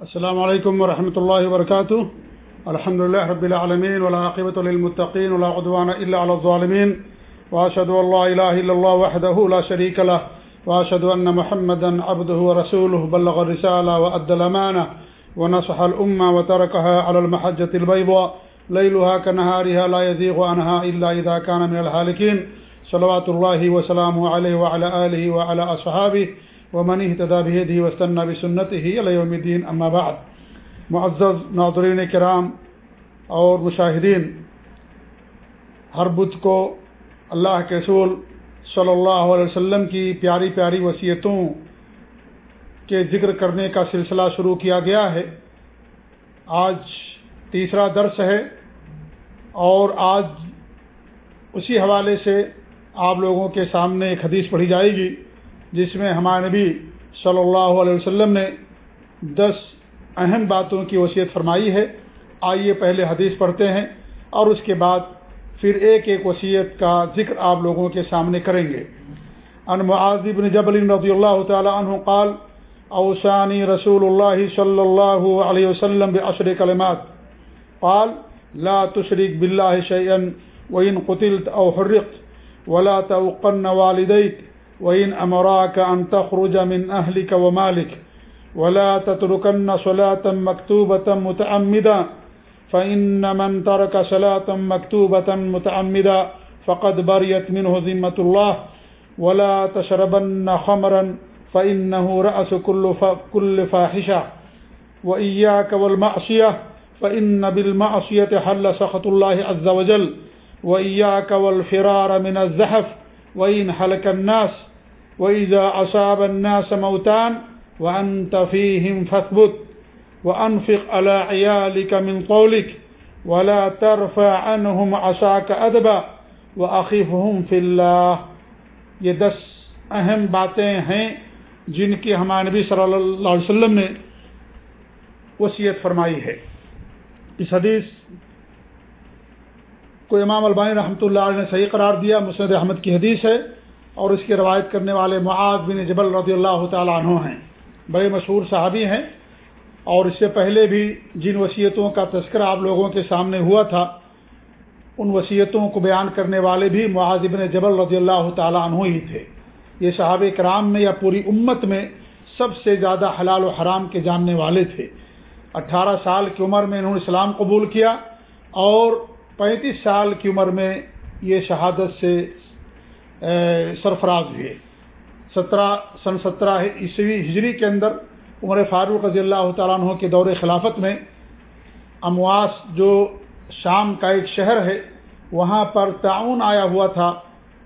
السلام علیکم ورحمۃ اللہ وبرکاتہ۔ الحمد لله رب العالمين والعاقبة للمتقين ولا عدوان إلا على الظالمين وأشهد أن لا إله إلا الله وحده لا شريك له وأشهد أن محمدا عبده ورسوله بلغ الرسالة وأدى الأمانة ونصح الأمة وتركها على المحجة البيضاء ليلها كنهارها لا يزيغ عنها إلا إذا كان من الهالكين صلوات الله وسلامه عليه وعلى آله وعلى أصحابه ومن اهتدى بهديه واستنى بسنته إلى يوم الدين، أما بعد. معزز ناظرین کرام اور مشاہدین، ہر بدھ کو اللہ کے رسول صلی اللہ علیہ وسلم کی پیاری پیاری وصیتوں کے ذکر کرنے کا سلسلہ شروع کیا گیا ہے۔ آج تیسرا درس ہے اور آج اسی حوالے سے آپ لوگوں کے سامنے ایک حدیث پڑھی جائے گی۔ جس میں ہمارے نبی صلی اللہ علیہ وسلم نے دس اہم باتوں کی وصیت فرمائی ہے۔ آئیے پہلے حدیث پڑھتے ہیں اور اس کے بعد پھر ایک ایک وصیت کا ذکر آپ لوگوں کے سامنے کریں گے۔ ان معاذ بن جبل رضی اللہ تعالی عنہ قال اوسانی رسول اللہ صلی اللہ علیہ وسلم بعشر کلمات۔ قال، لا تشرك بالله شيئا وإن قتلت أو حرقت ولا توقن والديك وإن أمراك أن تخرج من أهلك ومالك ولا تتركن صلاة مكتوبة متعمدا فإن من ترك صلاة مكتوبة متعمدا فقد بريت منه ذمة الله ولا تشربن خمرا فإنه رأس كل, كل فاحشة وإياك والمعصية فإن بالمعصية حل سخط الله عز وجل وإياك والفرار من الزحف وإن حلك الناس وإذا أصاب الناس موتان وأنت فيهم فاثبت وأنفق على عيالك من قولك ولا ترفع عنهم عصاك أدبا وأخفهم في الله یہ دس اہم باتیں ہیں جن کی ہمارے نبی صلی اللہ علیہ وسلم نے وصیت فرمائی ہے۔ اس حدیث کو امام البانی رحمۃ اللہ علیہ نے صحیح قرار دیا، مسند احمد کی حدیث ہے۔ اور اس کی روایت کرنے والے معاذ بن جبل رضی اللہ تعالیٰ عنہ ہیں۔ بڑے مشہور صحابی ہیں۔ اور اس سے پہلے بھی جن وصیتوں کا تذکرہ آپ لوگوں کے سامنے ہوا تھا، ان وصیتوں کو بیان کرنے والے بھی معاذ بن جبل رضی اللہ تعالیٰ عنہ ہی تھے۔ یہ صحاب کرام میں یا پوری امت میں سب سے زیادہ حلال و حرام کے جاننے والے تھے۔ اٹھارہ سال کی عمر میں انہوں نے اسلام قبول کیا اور پینتیس سال کی عمر میں یہ شہادت سے سرفراز ہوئے۔ سترہ، سن سترہ عیسوی ہجری کے اندر عمر فاروق رضی اللہ تعالیٰ عنہ کے دور خلافت میں امواس جو شام کا ایک شہر ہے، وہاں پر تعاون آیا ہوا تھا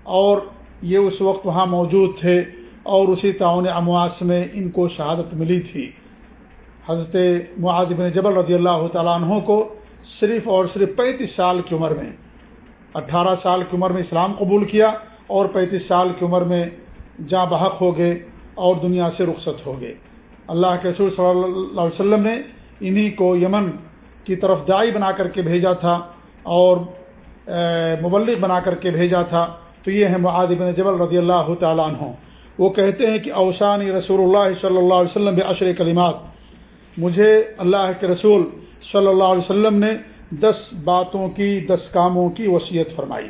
اور یہ اس وقت وہاں موجود تھے اور اسی تعاون امواس میں ان کو شہادت ملی تھی۔ حضرت معاذ بن جبل رضی اللہ تعالیٰ عنہ کو صرف اور صرف پینتیس سال کی عمر میں، اٹھارہ سال کی عمر میں اسلام قبول کیا۔ اور پینتیس سال کی عمر میں جاں بحق ہو گئے اور دنیا سے رخصت ہو گئے۔ اللہ کے رسول صلی اللہ علیہ وسلم نے انہی کو یمن کی طرف دائی بنا کر کے بھیجا تھا اور مبلغ بنا کر کے بھیجا تھا۔ تو یہ ہے معاذ بن جبل رضی اللہ تعالیٰ عنہ۔ وہ کہتے ہیں کہ اوسانی رسول اللہ صلی اللہ علیہ وسلم عشر کلمات۔ مجھے اللہ کے رسول صلی اللہ علیہ وسلم نے دس باتوں کی، دس کاموں کی وصیت فرمائی۔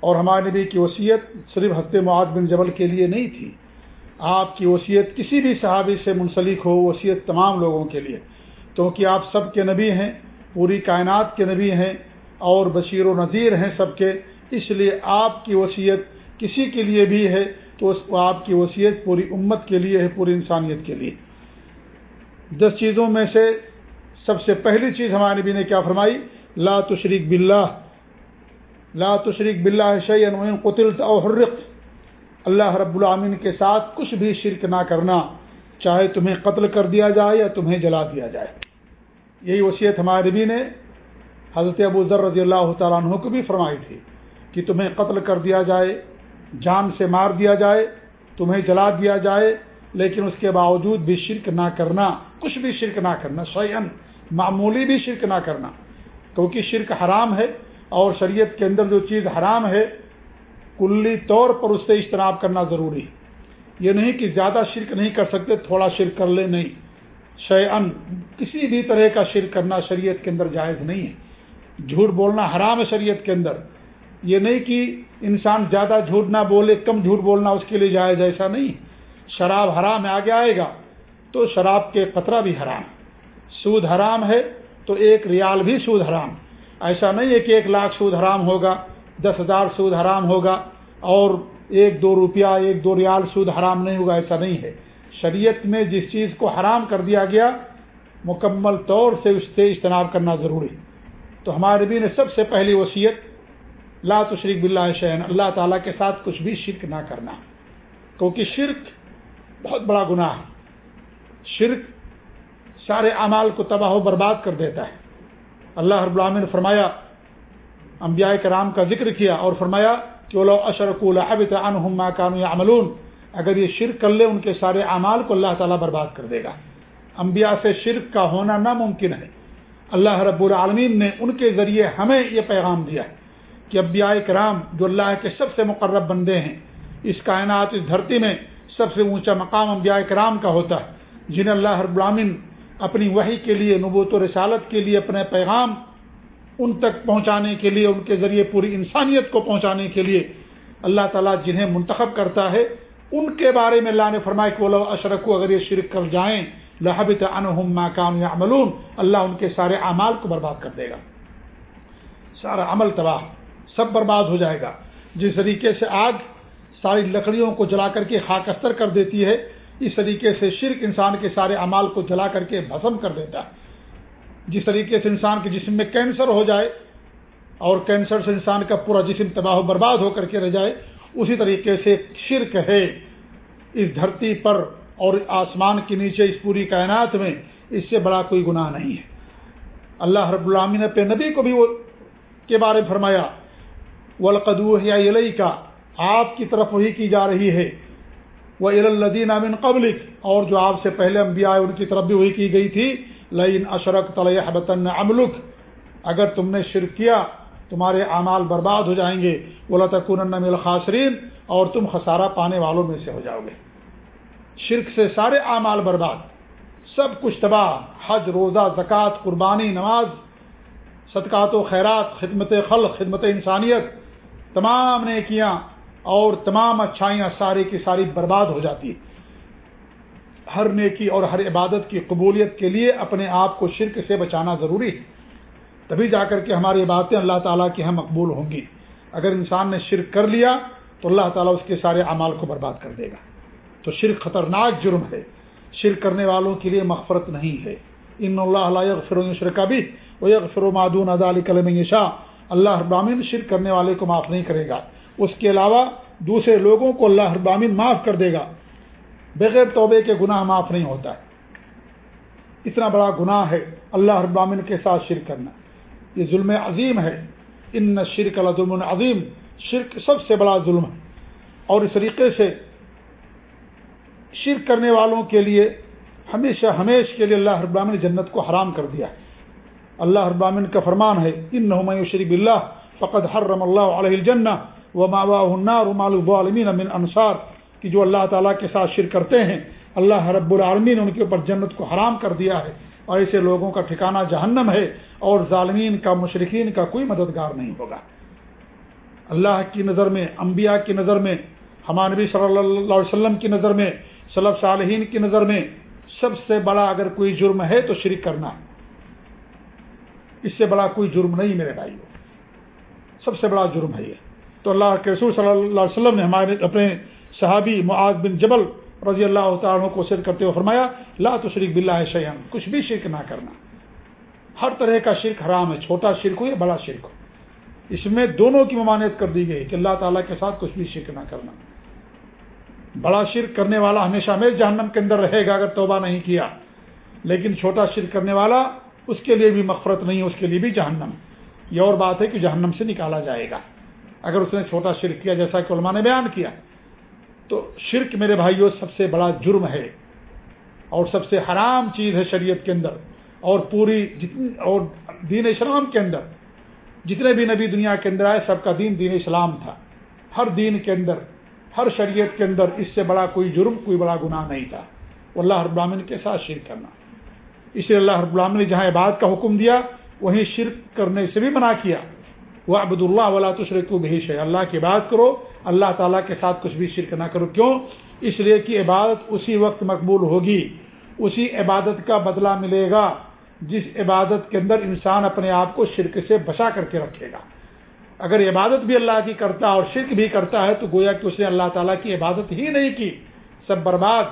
اور ہمارے نبی کی وصیت صرف حضرت معاد بن جبل کے لیے نہیں تھی۔ آپ کی وصیت کسی بھی صحابی سے منسلک ہو، وصیت تمام لوگوں کے لیے۔ کیونکہ آپ سب کے نبی ہیں، پوری کائنات کے نبی ہیں اور بشیر و نذیر ہیں سب کے۔ اس لیے آپ کی وصیت کسی کے لیے بھی ہے تو آپ کی وصیت پوری امت کے لیے ہے، پوری انسانیت کے لیے۔ دس چیزوں میں سے سب سے پہلی چیز ہمارے نبی نے کیا فرمائی؟ لا تشریک باللہ۔ لا تشریک باللہ شعین قطل او حرق اللہ رب العامن کے ساتھ کچھ بھی شرک نہ کرنا، چاہے تمہیں قتل کر دیا جائے یا تمہیں جلا دیا جائے۔ یہی وصیت ہمارے نبی نے حضرت ابو ذر رضی اللہ تعالیٰ عنہ کو بھی فرمائی تھی کہ تمہیں قتل کر دیا جائے، جان سے مار دیا جائے، تمہیں جلا دیا جائے، لیکن اس کے باوجود بھی شرک نہ کرنا، کچھ بھی شرک نہ کرنا شعین معمولی بھی شرک نہ کرنا۔ کیونکہ شرک حرام ہے اور شریعت کے اندر جو چیز حرام ہے، کلی طور پر اس سے اجتناب کرنا ضروری یہ نہیں کہ زیادہ شرک نہیں کر سکتے، تھوڑا شرک کر لے نہیں۔ شے ان کسی بھی طرح کا شرک کرنا شریعت کے اندر جائز نہیں ہے۔ جھوٹ بولنا حرام ہے شریعت کے اندر۔ یہ نہیں کہ انسان زیادہ جھوٹ نہ بولے، کم جھوٹ بولنا اس کے لیے جائز ایسا نہیں شراب حرام ہے، آگے آئے گا۔ تو شراب کے قطرہ بھی حرام سود حرام ہے، تو ایک ریال بھی سود حرام ایسا نہیں ہے کہ ایک لاکھ سود حرام ہوگا، دس ہزار سود حرام ہوگا اور ایک دو روپیہ، ایک دو ریال سود حرام نہیں ہوگا، ایسا نہیں ہے۔ شریعت میں جس چیز کو حرام کر دیا گیا، مکمل طور سے اس سے اجتناب کرنا ضروری تو ہمارے نبی نے سب سے پہلی وصیت، لا تشریک باللہ شہن اللہ تعالیٰ کے ساتھ کچھ بھی شرک نہ کرنا۔ کیونکہ شرک بہت بڑا گناہ ہے۔ شرک سارے اعمال کو تباہ و برباد کر دیتا ہے۔ اللہ رب العالمین نے فرمایا، انبیاء کرام کا ذکر کیا اور فرمایا کہ وہ اشرک الحب کانو عملون اگر یہ شرک کر لے، ان کے سارے اعمال کو اللہ تعالیٰ برباد کر دے گا۔ انبیاء سے شرک کا ہونا ناممکن ہے۔ اللہ رب العالمین نے ان کے ذریعے ہمیں یہ پیغام دیا ہے کہ انبیاء کرام جو اللہ کے سب سے مقرب بندے ہیں، اس کائنات، اس دھرتی میں سب سے اونچا مقام انبیاء کرام کا ہوتا ہے۔ جنہیں اللہ رب العالمین اپنی وحی کے لیے، نبوت و رسالت کے لیے، اپنے پیغام ان تک پہنچانے کے لیے، ان کے ذریعے پوری انسانیت کو پہنچانے کے لیے اللہ تعالیٰ جنہیں منتخب کرتا ہے، ان کے بارے میں اللہ نے فرمایا کہ وہ اشرک اگر یہ شرک کر جائیں لہبت انہم ماکام یا عملون اللہ ان کے سارے اعمال کو برباد کر دے گا۔ سارا عمل تباہ، سب برباد ہو جائے گا۔ جس طریقے سے آگ ساری لکڑیوں کو جلا کر کے خاک استر کر دیتی ہے اس طریقے سے شرک انسان کے سارے امال کو جلا کر کے بھسم کر دیتا ہے۔ جس طریقے سے انسان کے جسم میں کینسر ہو جائے اور کینسر سے انسان کا پورا جسم تباہ و برباد ہو کر کے رہ جائے، اسی طریقے سے شرک ہے۔ اس دھرتی پر اور آسمان کے نیچے، اس پوری کائنات میں اس سے بڑا کوئی گناہ نہیں ہے۔ اللہ رب العامی پہ نبی کو بھی وہ کے بارے میں فرمایا ولقدو علیہ کا آپ کی طرف وہی کی جا رہی ہے۔ وہ الدین امن قبلک اور جو آپ سے پہلے انبیاء ان کی طرف بھی وہی کی گئی تھی لئین اشرک طلحبتن املک اگر تم نے شرک کیا، تمہارے اعمال برباد ہو جائیں گے۔ وہ تکن الخاصرین اور تم خسارہ پانے والوں میں سے ہو جاؤ گے۔ شرک سے سارے اعمال برباد۔ سب کچھ تباہ، حج، روزہ، زکوٰۃ، قربانی، نماز، صدقات و خیرات، خدمت خلق، خدمت انسانیت، تمام نیکیاں۔ اور تمام اچھائیاں ساری کی ساری برباد ہو جاتی ہر نیکی اور ہر عبادت کی قبولیت کے لیے اپنے آپ کو شرک سے بچانا ضروری ہے۔ تبھی جا کر کے ہماری باتیں اللہ تعالیٰ کی ہم مقبول ہوں گی۔ اگر انسان نے شرک کر لیا تو اللہ تعالیٰ اس کے سارے اعمال کو برباد کر دے گا۔ تو شرک خطرناک جرم ہے۔ شرک کرنے والوں کے لیے مغفرت نہیں ہے۔ ان اللہ فرو شرکا بھی وہ فرو معدون ادال کلم شاہ اللہ ابامین شرک کرنے والے کو معاف نہیں کرے گا۔ اس کے علاوہ دوسرے لوگوں کو اللہ ابامین معاف کر دے گا۔ بغیر توبے کے گناہ معاف نہیں ہوتا۔ ہے اتنا بڑا گناہ ہے اللہ ابامین کے ساتھ شرک کرنا۔ یہ ظلم عظیم ہے۔ ان شرک اللہ ظلم عظیم۔ شرک سب سے بڑا ظلم ہے۔ اور اس طریقے سے شرک کرنے والوں کے لیے ہمیشہ ہمیش کے لیے اللہ ابامن نے جنت کو حرام کر دیا ہے۔ اللہ ابامن کا فرمان ہے ان نہ شریف اللہ فقط حرم اللہ علیہ الجن و مابا انصار کہ جو اللہ تعالیٰ کے ساتھ شر کرتے ہیں، اللہ رب العالمین نے ان کے اوپر جنت کو حرام کر دیا ہے اور ایسے لوگوں کا ٹھکانہ جہنم ہے اور ظالمین کا مشرقین کا کوئی مددگار نہیں ہوگا۔ اللہ کی نظر میں، انبیاء کی نظر میں، ہمارے نبی صلی اللہ علیہ وسلم کی نظر میں صلب صالحین کی نظر میں سب سے بڑا اگر کوئی جرم ہے تو شرک کرنا ہے۔ اس سے بڑا کوئی جرم نہیں میرے بھائی سب سے بڑا جرم ہے یہ۔ تو اللہ کے رسول صلی اللہ علیہ وسلم نے ہمارے اپنے صحابی معاذ بن جبل رضی اللہ تعالیٰ کو شرک کرتے ہوئے فرمایا، لا تو شریک بلّہ شیان کچھ بھی شرک نہ کرنا۔ ہر طرح کا شرک حرام ہے، چھوٹا شرک ہو یا بڑا شرک ہو۔ اس میں دونوں کی ممانعت کر دی گئی کہ اللہ تعالیٰ کے ساتھ کچھ بھی شرک نہ کرنا۔ بڑا شرک کرنے والا ہمیشہ ہمیں جہنم کے اندر رہے گا اگر توبہ نہیں کیا۔ لیکن چھوٹا شرک کرنے والا اس کے لیے بھی مغفرت نہیں، اس کے لیے بھی جہنم۔ یہ اور بات ہے کہ جہنم سے نکالا جائے گا۔ اگر اس نے چھوٹا شرک کیا جیسا کہ علماء نے بیان کیا، تو شرک میرے بھائیوں سب سے بڑا جرم ہے اور سب سے حرام چیز ہے شریعت کے اندر اور پوری جتنی اور دین اسلام کے اندر۔ جتنے بھی نبی دنیا کے اندر آئے، سب کا دین دین اسلام تھا۔ ہر دین کے اندر، ہر شریعت کے اندر اس سے بڑا کوئی جرم، کوئی بڑا گناہ نہیں تھا۔ اللہ ابراہین کے ساتھ شرک کرنا۔ اس لیے اللہ رب العالمین نے جہاں عبادت کا حکم دیا، وہیں شرک کرنے سے بھی منع کیا۔ وہ عبد اللہ ولا تشرق بھی ہے اللہ کی عبادت کرو، اللہ تعالیٰ کے ساتھ کچھ بھی شرک نہ کرو۔ کیوں؟ اس لیے کہ عبادت اسی وقت مقبول ہوگی، اسی عبادت کا بدلہ ملے گا جس عبادت کے اندر انسان اپنے آپ کو شرک سے بچا کر کے رکھے گا۔ اگر عبادت بھی اللہ کی کرتا اور شرک بھی کرتا ہے، تو گویا کہ اس نے اللہ تعالیٰ کی عبادت ہی نہیں کی۔ سب برباد۔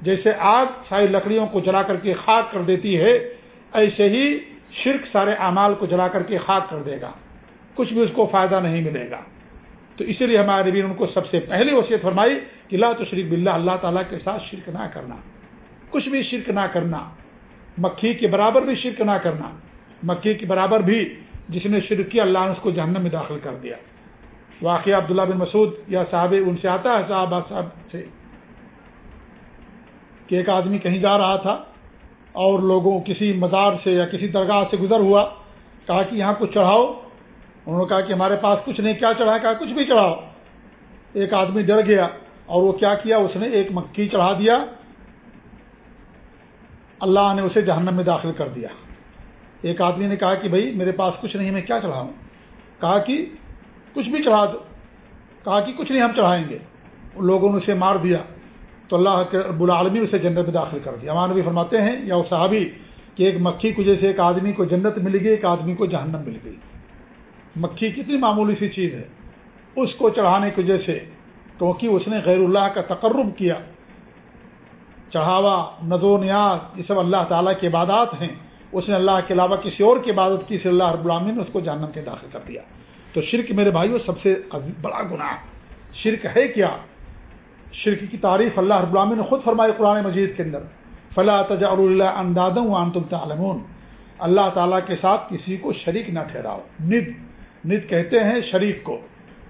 جیسے آگ ساری لکڑیوں کو جلا کر کے خاک کر دیتی ہے، ایسے ہی شرک سارے اعمال کو جلا کر کے خاک کر دے گا۔ کچھ بھی اس کو فائدہ نہیں ملے گا۔ تو اسی لیے ہمارے نبی ان کو سب سے پہلی وصیت فرمائی کہ لا تو شریف بلّہ اللہ تعالیٰ کے ساتھ شرک نہ کرنا۔ کچھ بھی شرک نہ کرنا۔ مکھی کے برابر بھی شرک نہ کرنا۔ مکھی کے برابر بھی جس نے شرک کیا، اللہ نے اس کو جہنم میں داخل کر دیا۔ واقعہ عبداللہ بن مسعود یا صاحب ان سے آتا ہے صاحب صاحب سے۔ کہ ایک آدمی کہیں جا رہا تھا اور لوگوں کسی مزار سے یا کسی درگاہ سے گزر ہوا، کہا کہ یہاں کچھ چڑھاؤ۔ انہوں نے کہا کہ ہمارے پاس کچھ نہیں، کیا چڑھا کہا، کچھ بھی چڑھاؤ۔ ایک آدمی ڈر گیا اور وہ کیا کیا؟ اس نے ایک مکھی چڑھا دیا۔ اللہ نے اسے جہنم میں داخل کر دیا۔ ایک آدمی نے کہا کہ بھائی، میرے پاس کچھ نہیں، میں کیا چڑھاؤں؟ کہا کہ کچھ بھی چڑھا دو۔ کہا کہ کچھ نہیں، ہم چڑھائیں گے۔ لوگوں نے اسے مار دیا۔ تو اللہ کے رب العالمی اسے جنت میں داخل کر دیا۔ ہمارے بھی فرماتے ہیں، یا وہ صحابی، کہ ایک مکھی کو جیسے ایک آدمی کو جنت مل گئی، ایک آدمی کو جہنم مل گئی۔ مکھی کتنی معمولی سی چیز ہے۔ اس کو چڑھانے کی وجہ سے کیونکہ اس نے غیر اللہ کا تقرب کیا۔ چڑھاوا نظو نیاز، یہ سب اللہ تعالیٰ کی عبادات ہیں۔ اس نے اللہ کے علاوہ کسی اور کی عبادت کی اللہ رب العالمین نے اس کو جہنم کے داخل کر دیا۔ تو شرک میرے بھائیوں سب سے بڑا گناہ۔ شرک ہے کیا؟ شرک کی تعریف اللہ رب العالمین نے خود فرمائی قرآن مجید کے اندر۔ فلاں تجا اللہ اندازوں عام تم تعلمون۔ اللہ تعالیٰ کے ساتھ کسی کو شریک نہ ٹھہراؤ، ند۔ ند کہتے ہیں شریک کو۔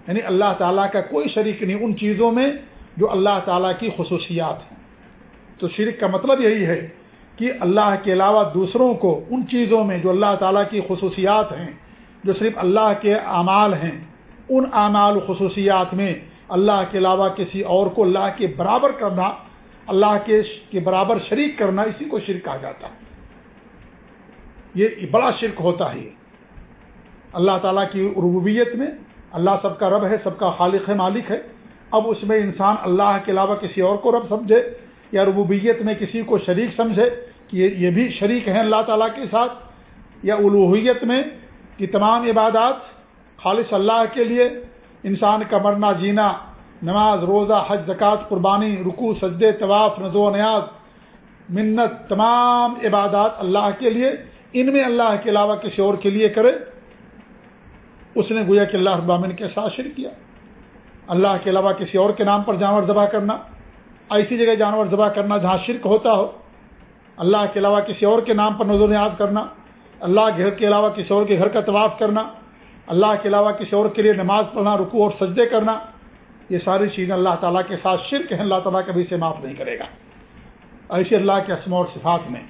یعنی اللہ تعالیٰ کا کوئی شریک نہیں، ان چیزوں میں جو اللہ تعالیٰ کی خصوصیات ہیں۔ تو شرک کا مطلب یہی ہے کہ اللہ کے علاوہ دوسروں کو ان چیزوں میں جو اللہ تعالیٰ کی خصوصیات ہیں، جو صرف اللہ کے اعمال ہیں، ان اعمال خصوصیات میں اللہ کے علاوہ کسی اور کو اللہ کے برابر کرنا، اللہ کے برابر شریک کرنا، اسی کو شرک کہا جاتا ہے۔ یہ بڑا شرک ہوتا ہے۔ اللہ تعالیٰ کی ربوبیت میں اللہ سب کا رب ہے، سب کا خالق ہے، مالک ہے۔ اب اس میں انسان اللہ کے علاوہ کسی اور کو رب سمجھے یا ربوبیت میں کسی کو شریک سمجھے کہ یہ بھی شریک ہیں اللہ تعالیٰ کے ساتھ، یا الوحیت میں کہ تمام عبادات خالص اللہ کے لیے، انسان کا مرنا، جینا، نماز، روزہ، حج، زکوٰۃ، قربانی رکو سجدے، طواف نظو و نیاز، منت، تمام عبادات اللہ کے لیے، ان میں اللہ کے علاوہ کسی اور کے لیے کرے۔ اس نے گویا کہ اللہ ابامن کے ساتھ شرک کیا۔ اللہ کے علاوہ کسی اور کے نام پر جانور ذبح کرنا، ایسی جگہ جانور ذبح کرنا جہاں شرک ہوتا ہو۔ اللہ کے علاوہ کسی اور کے نام پر نظر نیاز کرنا، اللہ کے گھر کے علاوہ کسی اور کے گھر کا طواف کرنا، اللہ کے علاوہ کسی اور کے لیے نماز پڑھنا رکو اور سجدے کرنا، یہ ساری چیزیں اللہ تعالیٰ کے ساتھ شرک ہیں، اللہ تعالیٰ کبھی سے معاف نہیں کرے گا۔ ایسے اللہ کے اسم اور صفات میں،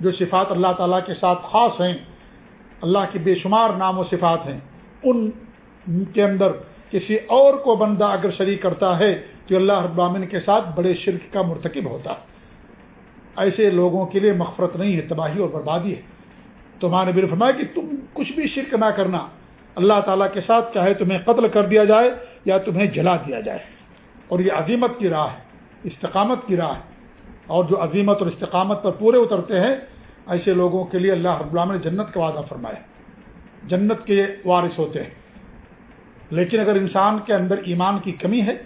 جو صفات اللہ تعالیٰ کے ساتھ خاص ہیں، اللہ کے بے شمار نام و صفات ہیں۔ ان کے اندر کسی اور کو بندہ اگر شریک کرتا ہے تو اللہ ابامن کے ساتھ بڑے شرک کا مرتکب ہوتا ایسے لوگوں کے لیے مغفرت نہیں ہے، تباہی اور بربادی ہے۔ تو ماں نے فرمایا کہ تم کچھ بھی شرک نہ کرنا۔ اللہ تعالیٰ کے ساتھ چاہے تمہیں قتل کر دیا جائے یا تمہیں جلا دیا جائے۔ اور یہ عظیمت کی راہ ہے، استقامت کی راہ ہے۔ اور جو عظیمت اور استقامت پر پورے اترتے ہیں، ایسے لوگوں کے لیے اللہ رب العالمین نے جنت کا وعدہ فرمایا۔ جنت کے وارث ہوتے ہیں۔ لیکن اگر انسان کے اندر ایمان کی کمی ہے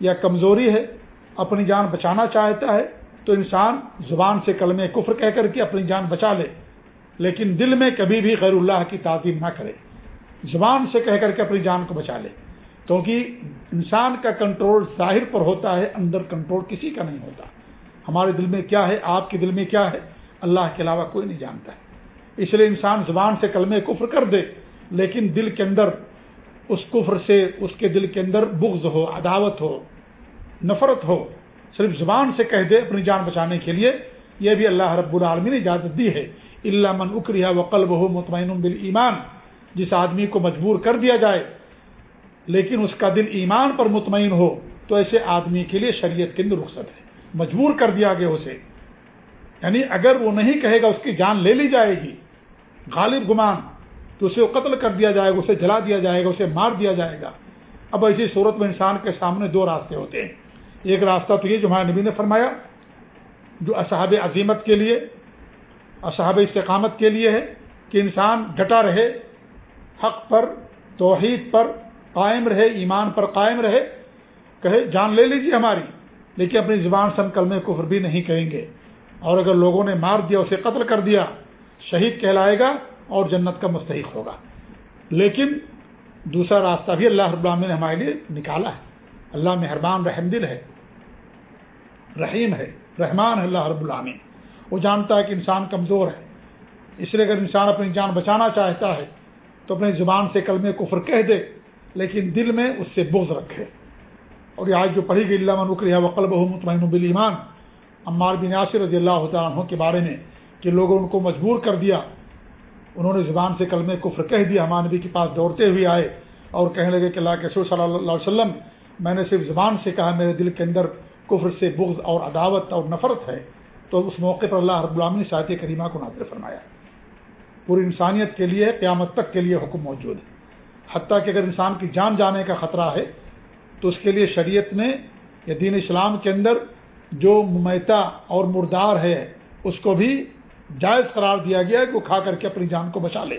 یا کمزوری ہے، اپنی جان بچانا چاہتا ہے، تو انسان زبان سے کلم کفر کہہ کر کے اپنی جان بچا لے۔ لیکن دل میں کبھی بھی غیر اللہ کی تعظیم نہ کرے۔ زبان سے کہہ کر کے اپنی جان کو بچا لے۔ کیونکہ انسان کا کنٹرول ظاہر پر ہوتا ہے، اندر کنٹرول کسی کا نہیں ہوتا۔ ہمارے دل میں کیا ہے؟ آپ کے دل میں کیا ہے؟ اللہ کے علاوہ کوئی نہیں جانتا ہے۔ اس لیے انسان زبان سے کلمے کفر کر دے، لیکن دل کے اندر اس کفر سے اس کے دل کے اندر بغض ہو، عداوت ہو، نفرت ہو، صرف زبان سے کہہ دے اپنی جان بچانے کے لیے، یہ بھی اللہ رب العالمی نے اجازت دی ہے۔ اللہ من اکریہ و قلب ہو مطمئن بال ایمان جس آدمی کو مجبور کر دیا جائے، لیکن اس کا دل ایمان پر مطمئن ہو، تو ایسے آدمی کے لیے شریعت کے اندر رخصت ہے۔ مجبور کر دیا گیا اسے۔ یعنی اگر وہ نہیں کہے گا، اس کی جان لے لی جائے گی۔ غالب گمان تو اسے قتل کر دیا جائے گا، اسے جلا دیا جائے گا، اسے مار دیا جائے گا۔ اب ایسی صورت میں انسان کے سامنے دو راستے ہوتے ہیں۔ ایک راستہ تو یہ جو ہمارے نبی نے فرمایا، جو اصحاب عظیمت کے لیے، اصحاب استقامت کے لیے ہے، کہ انسان ڈٹا رہے، حق پر، توحید پر قائم رہے، ایمان پر قائم رہے۔ کہے، جان لے لیجیے ہماری، لیکن اپنی زبان سے ہم کلمے کفر بھی نہیں کہیں گے۔ اور اگر لوگوں نے مار دیا، اسے قتل کر دیا شہید کہلائے گا اور جنت کا مستحق ہوگا۔ لیکن دوسرا راستہ بھی اللہ رب العالمین نے ہمارے لیے نکالا ہے۔ اللہ مہربان، رحم دل ہے۔ رحیم ہے، رحمان ہے اللہ رب العامین وہ جانتا ہے کہ انسان کمزور ہے۔ اس لیے اگر انسان اپنی جان بچانا چاہتا ہے، تو اپنی زبان سے کلمے کفر کہہ دے، لیکن دل میں اس سے بغض رکھے۔ اور یہ آج جو پڑھی گئی، اللہ منکریہ وقل بہ مطمئن بلیمان عمار بن یاسر رضی اللہ تعالیٰ عنہ کے بارے میں کہ لوگوں ان کو مجبور کر دیا۔ انہوں نے زبان سے کلمے کفر کہہ دیا۔ ہمارے نبی کے پاس دوڑتے ہوئے آئے اور کہنے لگے کہ اللہ کے صلی اللہ علیہ وسلم، میں نے صرف زبان سے کہا، میرے دل کے اندر کفر سے بغض اور عداوت اور نفرت ہے۔ تو اس موقع پر اللہ رب العالمین نے شاعت کریمہ کو نازر فرمایا۔ پوری انسانیت کے لیے، قیامت تک کے لیے حکم موجود ہے۔ حتیٰ کہ اگر انسان کی جان جانے کا خطرہ ہے، تو اس کے لیے شریعت میں یا دین اسلام کے اندر جو ممیتا اور مردار ہے، اس کو بھی جائز قرار دیا گیا ہے کہ وہ کھا کر کے اپنی جان کو بچا لے۔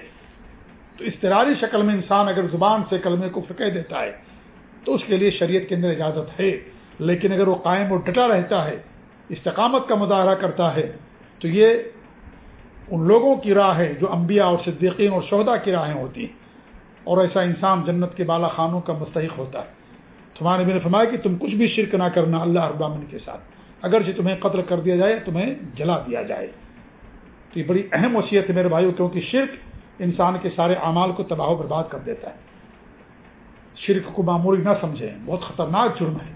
تو استراری شکل میں انسان اگر زبان سے کلمے کو کہہ دیتا ہے، تو اس کے لیے شریعت کے اندر اجازت ہے۔ لیکن اگر وہ قائم اور ڈٹا رہتا ہے، استقامت کا مظاہرہ کرتا ہے، تو یہ ان لوگوں کی راہ ہے جو انبیاء اور صدیقین اور شہدا کی راہیں ہوتی ہیں۔ اور ایسا انسان جنت کے بالا خانوں کا مستحق ہوتا ہے۔ تمہارے بھی نے فرمایا کہ تم کچھ بھی شرک نہ کرنا اللہ ابامن کے ساتھ۔ اگرچہ تمہیں قتل کر دیا جائے، تمہیں جلا دیا جائے۔ تو یہ بڑی اہم وصیت ہے میرے بھائیوں کیونکہ شرک انسان کے سارے اعمال کو تباہ و برباد کر دیتا ہے۔ شرک کو معمولی نہ سمجھیں، بہت خطرناک جرم ہے۔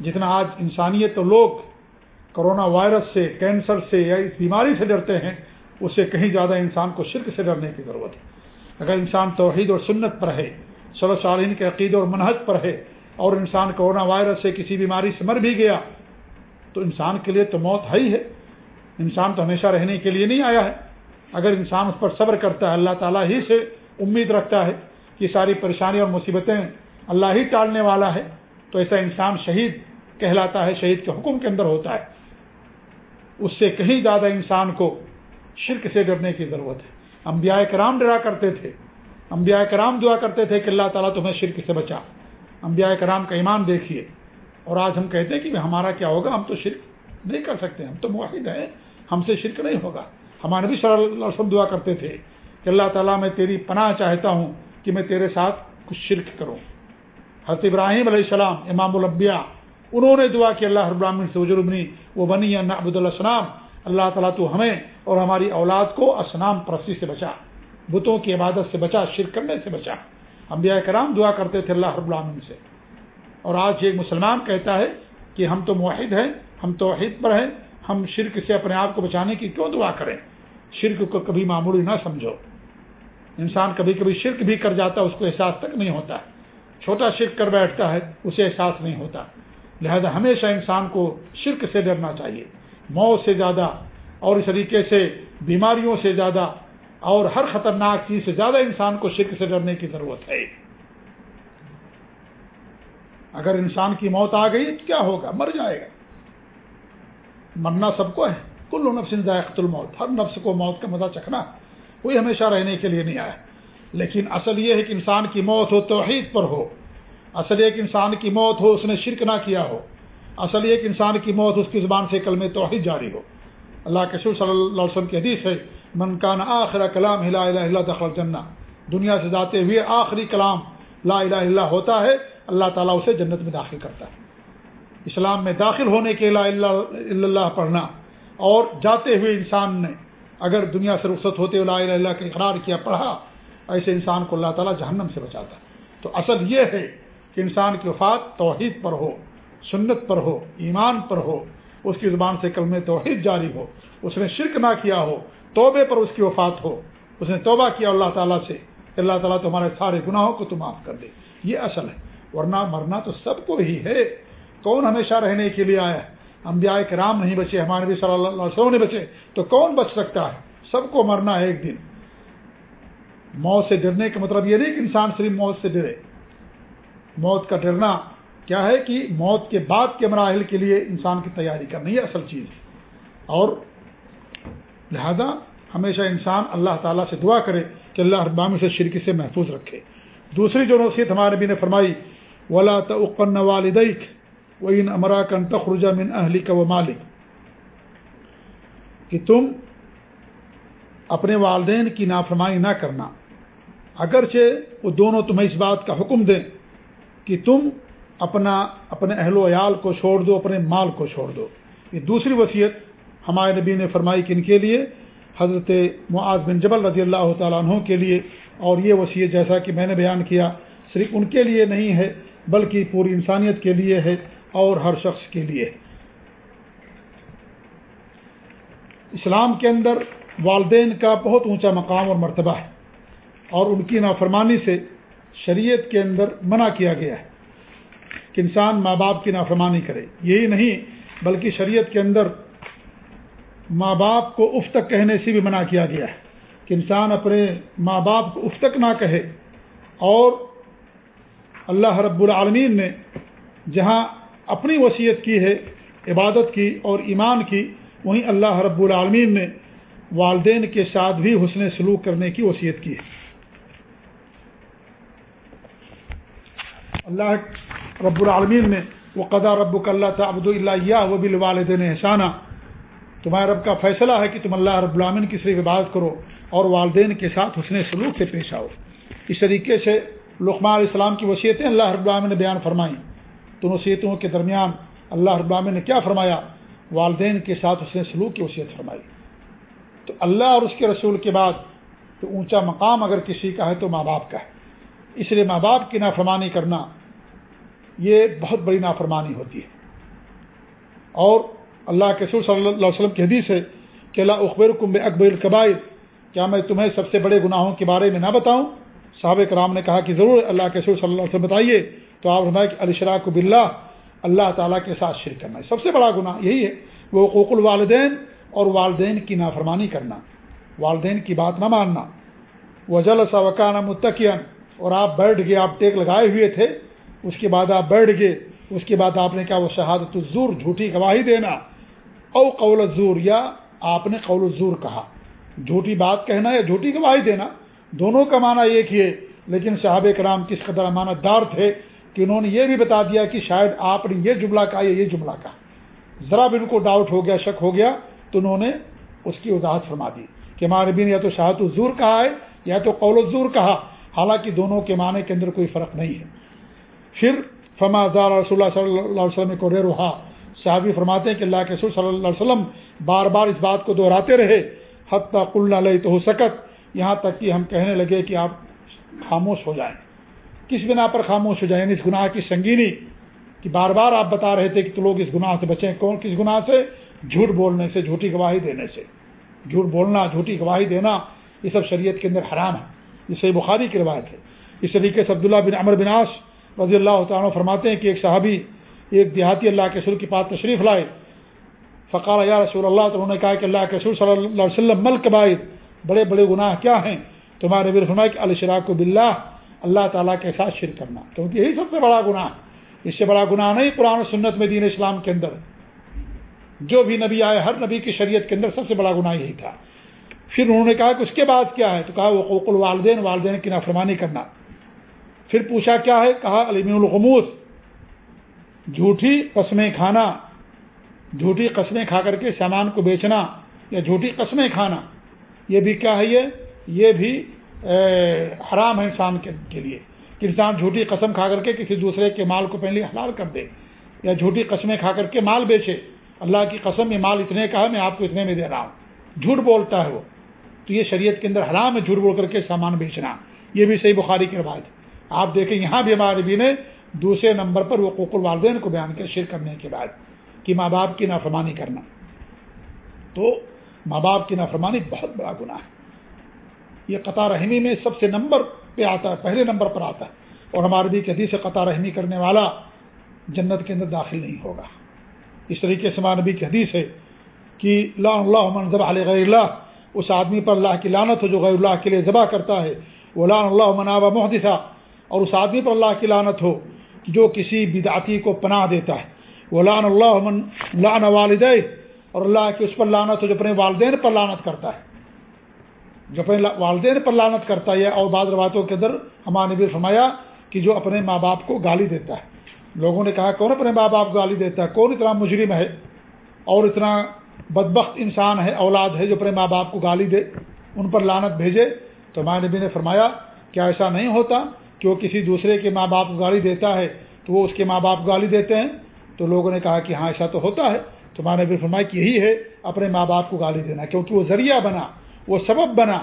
جتنا آج انسانیت لوگ کرونا وائرس سے، کینسر سے یا اس بیماری سے ڈرتے ہیں اس سے کہیں زیادہ انسان کو شرک سے ڈرنے کی ضرورت ہے۔ اگر انسان توحید اور سنت پر ہے، صلی صالین کے عقید اور منحط پر ہے، اور انسان کرونا وائرس سے کسی بیماری سے مر بھی گیا، تو انسان کے لیے تو موت ہے ہی ہے۔ انسان تو ہمیشہ رہنے کے لیے نہیں آیا ہے۔ اگر انسان اس پر صبر کرتا ہے، اللہ تعالیٰ ہی سے امید رکھتا ہے کہ ساری پریشانی اور مصیبتیں اللہ ہی ٹالنے والا ہے۔ تو ایسا انسان شہید کہلاتا ہے، شہید کے حکم کے اندر ہوتا ہے۔ اس سے کہیں زیادہ انسان کو شرک سے ڈرنے کی ضرورت ہے۔ انبیاء کرام ڈرا کرتے تھے۔ انبیاء کرام دعا کرتے تھے کہ اللہ تعالیٰ تمہیں شرک سے بچا۔ انبیاء کرام کا ایمان دیکھیے۔ اور آج ہم کہتے ہیں کہ ہمارا کیا ہوگا؟ ہم تو شرک نہیں کر سکتے، ہم تو معاہد ہیں۔ ہم سے شرک نہیں ہوگا۔ ہمارے بھی صلی اللہ علیہ وسلم دعا کرتے تھے کہ اللہ تعالیٰ میں تیری پناہ چاہتا ہوں کہ میں تیرے ساتھ کچھ شرک کروں۔ حضرت ابراہیم علیہ السلام، امام الانبیاء، انہوں نے دعا کہ اللہ ابراہین سے وجربنی وہ بنی عبد السلام اللہ تعالیٰ تو ہمیں اور ہماری اولاد کو اسنام پرستی سے بچا، بتوں کی عبادت سے بچا، شرک کرنے سے بچا۔ انبیاء کرام دعا کرتے تھے اللہ رب العالمین سے۔ اور آج ایک مسلمان کہتا ہے کہ ہم تو معاہد ہیں، ہم توحید پر ہیں ہم شرک سے اپنے آپ کو بچانے کی کیوں دعا کریں؟ شرک کو کبھی معمولی نہ سمجھو۔ انسان کبھی کبھی شرک بھی کر جاتا ہے، اس کو احساس تک نہیں ہوتا۔ چھوٹا شرک کر بیٹھتا ہے، اسے احساس نہیں ہوتا۔ لہذا ہمیشہ انسان کو شرک سے ڈرنا چاہیے۔ موت سے زیادہ اور اس طریقے سے، بیماریوں سے زیادہ اور ہر خطرناک چیز سے زیادہ انسان کو شرک سے ڈرنے کی ضرورت ہے۔ اگر انسان کی موت آ گئی تو کیا ہوگا؟ مر جائے گا۔ مرنا سب کو ہے۔ کل نفس ذائقت الموت۔ ہر نفس کو موت کا مزہ چکھنا۔ کوئی ہمیشہ رہنے کے لیے نہیں آیا۔ لیکن اصل یہ ہے کہ انسان کی موت ہو، توحید پر ہو۔ اصل یہ کہ انسان کی موت ہو، اس نے شرک نہ کیا ہو۔ اصل یہ کہ انسان کی موت، اس کی زبان سے کلم توحید جاری ہو۔ اللہ کے صلی اللہ علیہ وسلم کی حدیث ہے، من کان آخر کلام الہ اللہ دخل جنہ دنیا سے جاتے ہوئے آخری کلام لا الہ اللہ ہوتا ہے، اللہ تعالیٰ اسے جنت میں داخل کرتا ہے۔ اسلام میں داخل ہونے کے لا اللہ پڑھنا اور جاتے ہوئے انسان نے اگر دنیا سے رخصت ہوتے ہوئے لا الہ اللہ کا اقرار کیا، پڑھا، ایسے انسان کو اللہ تعالیٰ جہنم سے بچاتا۔ تو اصل یہ ہے کہ انسان کی وفات توحید پر ہو، سنت پر ہو، ایمان پر ہو، اس کی زبان سے کلم توحید جاری ہو۔ اس نے شرک نہ کیا ہو، توبے پر اس کی وفات ہو۔ اس نے توبہ کیا اللہ تعالیٰ سے اللہ تعالیٰ تمہارے سارے گناہوں کو تو معاف کر دے۔ یہ اصل ہے، ورنہ مرنا تو سب کو ہی ہے۔ کون ہمیشہ رہنے کے لیے آیا انبیاء کرام نہیں بچے، ہمارے نبی صلی اللہ علیہ وسلم نہیں بچے۔ تو کون بچ سکتا ہے؟ سب کو مرنا ہے ایک دن۔ موت سے ڈرنے کا مطلب یہ نہیں کہ انسان صرف موت سے ڈرے۔ موت کا ڈرنا کیا ہے کہ موت کے بعد کے مراحل کے لیے انسان کی تیاری کرنی ہے اصل چیز اور لہذا ہمیشہ انسان اللہ تعالیٰ سے دعا کرے کہ اللہ ابام سے شرک سے محفوظ رکھے۔ دوسری جو نصیحت ہمارے نبی نے فرمائی، ولا تقن والدیک و ان امرا کن تخرجہ من اہلی کا و مالک کہ تم اپنے والدین کی نافرمائی نہ کرنا اگرچہ وہ دونوں تمہیں اس بات کا حکم دیں کہ تم اپنا اپنے اہل و عیال کو چھوڑ دو، اپنے مال کو چھوڑ دو۔ یہ دوسری وصیت ہمارے نبی نے فرمائی کن کے لیے، حضرت معاذ بن جبل رضی اللہ تعالیٰ عنہ کے لیے۔ اور یہ وصیت جیسا کہ میں نے بیان کیا، صرف ان کے لیے نہیں ہے، بلکہ پوری انسانیت کے لیے ہے۔ اور ہر شخص کے لیے۔ اسلام کے اندر والدین کا بہت اونچا مقام اور مرتبہ ہے اور ان کی نافرمانی سے شریعت کے اندر منع کیا گیا ہے کہ انسان ماں باپ کی نافرمانی کرے۔ یہی نہیں، بلکہ شریعت کے اندر ماں باپ کو اف تک کہنے سے بھی منع کیا گیا ہے کہ انسان اپنے ماں باپ کو اف تک نہ کہے۔ اور اللہ رب العالمین نے جہاں اپنی وصیت کی ہے، عبادت کی اور ایمان کی، وہیں اللہ رب العالمین نے والدین کے ساتھ بھی حسن سلوک کرنے کی وصیت کی ہے۔ اللہ رب العالمین نے وہ قدا رب اللہ تعبد اللہ و بال والدین احسانہ تمہارے رب کا فیصلہ ہے کہ تم اللہ رب العالمین کی صرف عبادت کرو اور والدین کے ساتھ حسن سلوک سے پیش آؤ۔ اس طریقے سے لقمان علیہ السلام کی وصیتیں اللہ رب العالمین نے بیان فرمائیں۔ تو وصیتوں کے درمیان اللہ رب نے کیا فرمایا؟ والدین کے ساتھ حسن سلوک کی وصیت فرمائی۔ تو اللہ اور اس کے رسول کے بعد تو اونچا مقام اگر کسی کا ہے تو ماں باپ کا ہے۔ اس لیے ماں باپ کی نافرمانی کرنا یہ بہت بڑی نافرمانی ہوتی ہے۔ اور اللہ کے سور صلی اللہ علیہ وسلم کی حدیث ہے کہ اللہ اخبر کم اکبر القبائر کیا میں تمہیں سب سے بڑے گناہوں کے بارے میں نہ بتاؤں؟ صحابہ کرام نے کہا کہ ضرور اللہ کے سور صلی اللہ علیہ وسلم بتائیے۔ تو آپ فرمائے کہ علی شراک بلّہ اللہ تعالیٰ کے ساتھ شرک کرنا ہے۔ سب سے بڑا گناہ یہی ہے، وہ حقوق الوالدین اور والدین کی نافرمانی کرنا، والدین کی بات نہ ماننا۔ وہ جل سا وکانہ متقین اور آپ بیٹھ گئے، آپ ٹیک لگائے ہوئے تھے، اس کے بعد آپ بیٹھ گئے، اس کے بعد آپ نے کہا وہ شہادت الزور، جھوٹی گواہی دینا۔ او قول الزور، یا آپ نے قول الزور کہا۔ جھوٹی بات کہنا یا جھوٹی گواہی دینا، دونوں کا معنی ایک ہی ہے، لیکن صحابہ کرام کس قدر امانت دار تھے کہ انہوں نے یہ بھی بتا دیا کہ شاید آپ نے یہ جملہ کہا یا یہ جملہ کہا۔ ذرا بھی ان کو ڈاؤٹ ہو گیا، شک ہو گیا، تو انہوں نے اس کی وضاحت فرما دی کہ ہمارے بین یا تو شہادت الزور کہا ہے یا تو قول الزور کہا، حالانکہ دونوں کے معنی کے اندر کوئی فرق نہیں ہے۔ پھر فما زار رسول اللہ صلی اللہ علیہ وسلم کو رے روحا صحابی فرماتے ہیں کہ اللہ کے رسول صلی اللہ علیہ وسلم بار بار اس بات کو دہراتے رہے۔ حتیٰ کل علیہ تو ہو سکت۔ یہاں تک کہ ہم کہنے لگے کہ آپ خاموش ہو جائیں۔ کس بنا پر خاموش ہو جائیں؟ یعنی اس گناہ کی سنگینی کہ بار بار آپ بتا رہے تھے کہ تو لوگ اس گناہ سے بچیں۔ کون کس گناہ سے؟ جھوٹ بولنے سے، جھوٹی گواہی دینے سے۔ جھوٹ بولنا، جھوٹی گواہی دینا، یہ سب شریعت کے اندر حرام ہے۔ یہ صحیح بخاری کی روایت ہے۔ اس طریقے سے عبداللہ بن عمر بناس رضی اللہ تعالیٰ فرماتے ہیں کہ ایک صحابی ایک دیہاتی اللہ کے سر کے پاس تشریف لائے۔ فقار یا رسول اللہ، تو انہوں نے کہا کہ اللہ کے سر صلی اللہ علیہ وسلم، ملک باعث بڑے بڑے گناہ کیا ہیں؟ تمہارے بر فرمائے کہ علیہ شراک بلّہ اللہ تعالیٰ کے ساتھ شرک کرنا۔ کیونکہ یہی سب سے بڑا گناہ اس سے بڑا گناہ نہیں، قرآن و سنت میں دین اسلام کے اندر۔ جو بھی نبی آئے، ہر نبی کی شریعت کے اندر سب سے بڑا گناہ یہی تھا۔ پھر انہوں نے کہا کہ اس کے بعد کیا ہے؟ تو کہا وہ الوالدین، والدین کی نافرمانی کرنا۔ پھر پوچھا کیا ہے؟ کہا علیم الغموس جھوٹی قسمیں کھانا۔ جھوٹی قسمیں کھا کر کے سامان کو بیچنا یا جھوٹی قسمیں کھانا۔ یہ بھی کیا ہے یہ؟ یہ بھی حرام ہے انسان کے لیے۔ کہ انسان جھوٹی قسم کھا کر کے کسی دوسرے کے مال کو پہلے حلال کر دے، یا جھوٹی قسمیں کھا کر کے مال بیچے۔ اللہ کی قسم، یہ مال اتنے کا ہے، میں آپ کو اتنے میں دے رہا ہوں۔ جھوٹ بولتا ہے وہ۔ تو یہ شریعت کے اندر حرام ہے جھوٹ بول کر کے سامان بیچنا۔ یہ بھی صحیح بخاری کی روایت آپ دیکھیں، یہاں بھی ہمارے بھی نے دوسرے نمبر پر وہ کوکل والدین کو بیان کیا شیر کرنے کے بعد، کہ ماں باپ کی نافرمانی کرنا۔ تو ماں باپ کی نافرمانی بہت بڑا گناہ ہے۔ یہ قطار رحمی میں سب سے نمبر پہ آتا ہے، پہلے نمبر پر آتا ہے۔ اور ہمارے بھی کہتی سے قطار رحمی کرنے والا جنت کے اندر داخل نہیں ہوگا۔ اس طریقے سے نبی کی حدیث ہے کہ لا اللہ منظب علیہ غیر اللہ، اس آدمی پر اللہ کی لانت ہو جو غیر اللہ کے لیے ذبح کرتا ہے۔ وہ لان اللہ منابا محدثہ اور اس آدمی پر اللہ کی لانت ہو جو کسی بدعتی کو پناہ دیتا ہے۔ وہ لان اللہ من لان والد اور اللہ کی اس پر لانت ہو جو اپنے والدین پر لانت کرتا ہے۔ جو اپنے والدین پر لانت کرتا ہے اور بعض روایتوں کے اندر ہمارے نبی فرمایا کہ جو اپنے ماں باپ کو گالی دیتا ہے۔ لوگوں نے کہا، کون اپنے ماں باپ کو گالی دیتا ہے؟ کون اتنا مجرم ہے؟ اور اتنا بدبخت انسان ہے، اولاد ہے جو اپنے ماں باپ کو گالی دے، ان پر لانت بھیجے۔ تو ہمارے نبی نے فرمایا، کیا ایسا نہیں ہوتا کہ وہ کسی دوسرے کے ماں باپ کو گالی دیتا ہے تو وہ اس کے ماں باپ کو گالی دیتے ہیں؟ تو لوگوں نے کہا کہ ہاں ایسا تو ہوتا ہے۔ تو ہمارے نبی فرمایا کہ یہی ہے، اپنے ماں باپ کو گالی دینا، کیونکہ وہ ذریعہ بنا وہ سبب بنا۔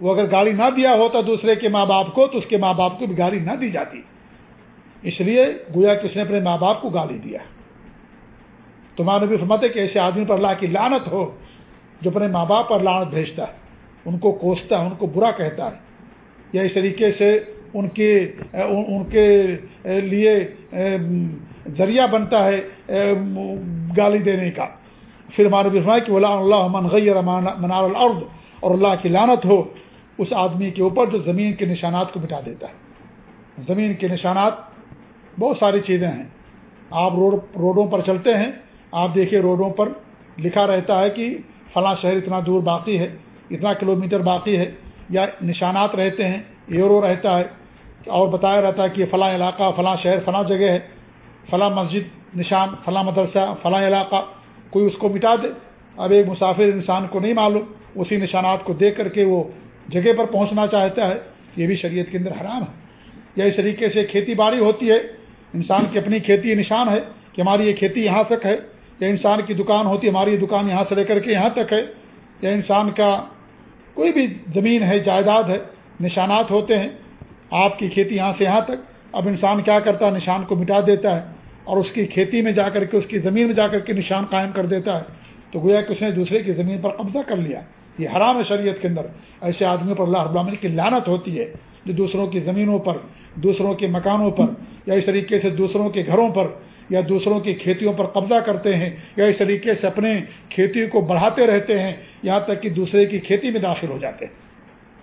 وہ اگر گالی نہ دیا ہوتا دوسرے کے ماں باپ کو تو اس کے ماں باپ کو بھی گالی نہ دی جاتی۔ اس لیے گویا کہ اس نے اپنے ماں باپ کو گالی دیا۔ تمہارے بھی فرماتے کہ ایسے آدمی پر اللہ کی لانت ہو جو اپنے ماں باپ پر لانت بھیجتا ہے۔ ان کو کوستا ہے، ان کو برا کہتا ہے۔ یا اس طریقے سے ان کے ان کے لیے ذریعہ بنتا ہے گالی دینے کا۔ پھر ہمارے بھی فرمایا کہ اللہ من غیر منار الارض اور اللہ کی لانت ہو، اس آدمی کے اوپر جو زمین کے نشانات کو مٹا دیتا ہے۔ زمین کے نشانات بہت ساری چیزیں ہیں۔ آپ روڈ روڈوں پر چلتے ہیں، آپ دیکھیے روڈوں پر لکھا رہتا ہے کہ فلاں شہر اتنا دور باقی ہے، اتنا کلومیٹر باقی ہے، یا نشانات رہتے ہیں ایورو رہتا ہے، اور بتایا رہتا ہے کہ فلاں علاقہ، فلاں شہر، فلاں جگہ ہے، فلاں مسجد، نشان، فلاں مدرسہ، فلاں علاقہ۔ کوئی اس کو مٹا دے۔ اب ایک مسافر انسان کو نہیں معلوم، اسی نشانات کو دیکھ کر کے وہ جگہ پر پہنچنا چاہتا ہے۔ یہ بھی شریعت کے اندر حرام ہے۔ یا اس طریقے سے کھیتی باڑی ہوتی ہے۔ انسان کی اپنی کھیتی نشان ہے کہ ہماری یہ کھیتی یہاں تک ہے۔ یا انسان کی دکان ہوتی ہے، ہماری دکان یہاں سے لے کر کے یہاں تک ہے۔ یا انسان کا کوئی بھی زمین ہے، جائیداد ہے، نشانات ہوتے ہیں۔ آپ کی کھیتی یہاں سے یہاں تک۔ اب انسان کیا کرتا ہے؟ نشان کو مٹا دیتا ہے۔ اور اس کی کھیتی میں جا کر کے، اس کی زمین میں جا کر کے نشان قائم کر دیتا ہے، تو گویا کہ اس نے دوسرے کی زمین پر قبضہ کر لیا۔ یہ حرام ہے شریعت کے اندر۔ ایسے آدمیوں پر اللہ ابامن کی لانت ہوتی ہے جو دوسروں کی زمینوں پر، دوسروں کے مکانوں پر، یا اس طریقے سے دوسروں کے گھروں پر، یا دوسروں کی کھیتیوں پر قبضہ کرتے ہیں، یا اس طریقے سے اپنے کھیتی کو بڑھاتے رہتے ہیں، یہاں تک کہ دوسرے کی کھیتی میں داخل ہو جاتے ہیں۔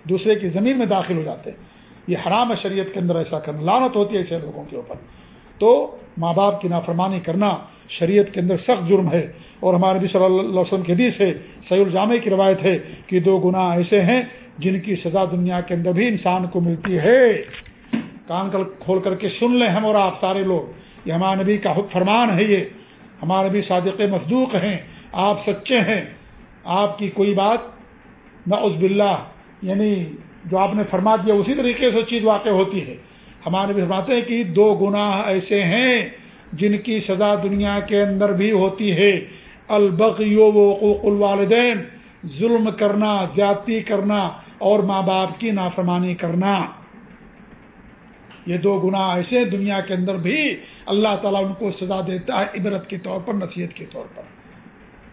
دوسرے کی زمین میں داخل ہو جاتے ہیں۔ یہ حرام ہے شریعت کے اندر ایسا کرنا۔ لانت ہوتی ہے ایسے لوگوں کے اوپر۔ تو ماں باپ کی نافرمانی کرنا شریعت کے اندر سخت جرم ہے۔ اور ہمارے نبی صلی اللہ علیہ وسلم کی حدیث ہے سعید الجامع کی روایت ہے کہ دو گناہ ایسے ہیں جن کی سزا دنیا کے اندر بھی انسان کو ملتی ہے۔ کان کل کھول کر کے سن لیں ہم اور آپ سارے لوگ۔ یہ ہمارے نبی کا فرمان ہے یہ۔ ہمارے نبی صادق مصدوق ہیں، آپ سچے ہیں۔ آپ کی کوئی بات نہ اس بلّہ یعنی جو آپ نے فرما دیا، اسی طریقے سے چیز واقع ہوتی ہے۔ ہمارے بھی فرماتے ہیں کہ دو گناہ ایسے ہیں جن کی سزا دنیا کے اندر بھی ہوتی ہے۔ البغیو وقوق الوالدین، ظلم کرنا، زیادتی کرنا اور ماں باپ کی نافرمانی کرنا۔ یہ دو گناہ ایسے دنیا کے اندر بھی اللہ تعالیٰ ان کو سزا دیتا ہے عبرت کے طور پر، نصیحت کے طور پر۔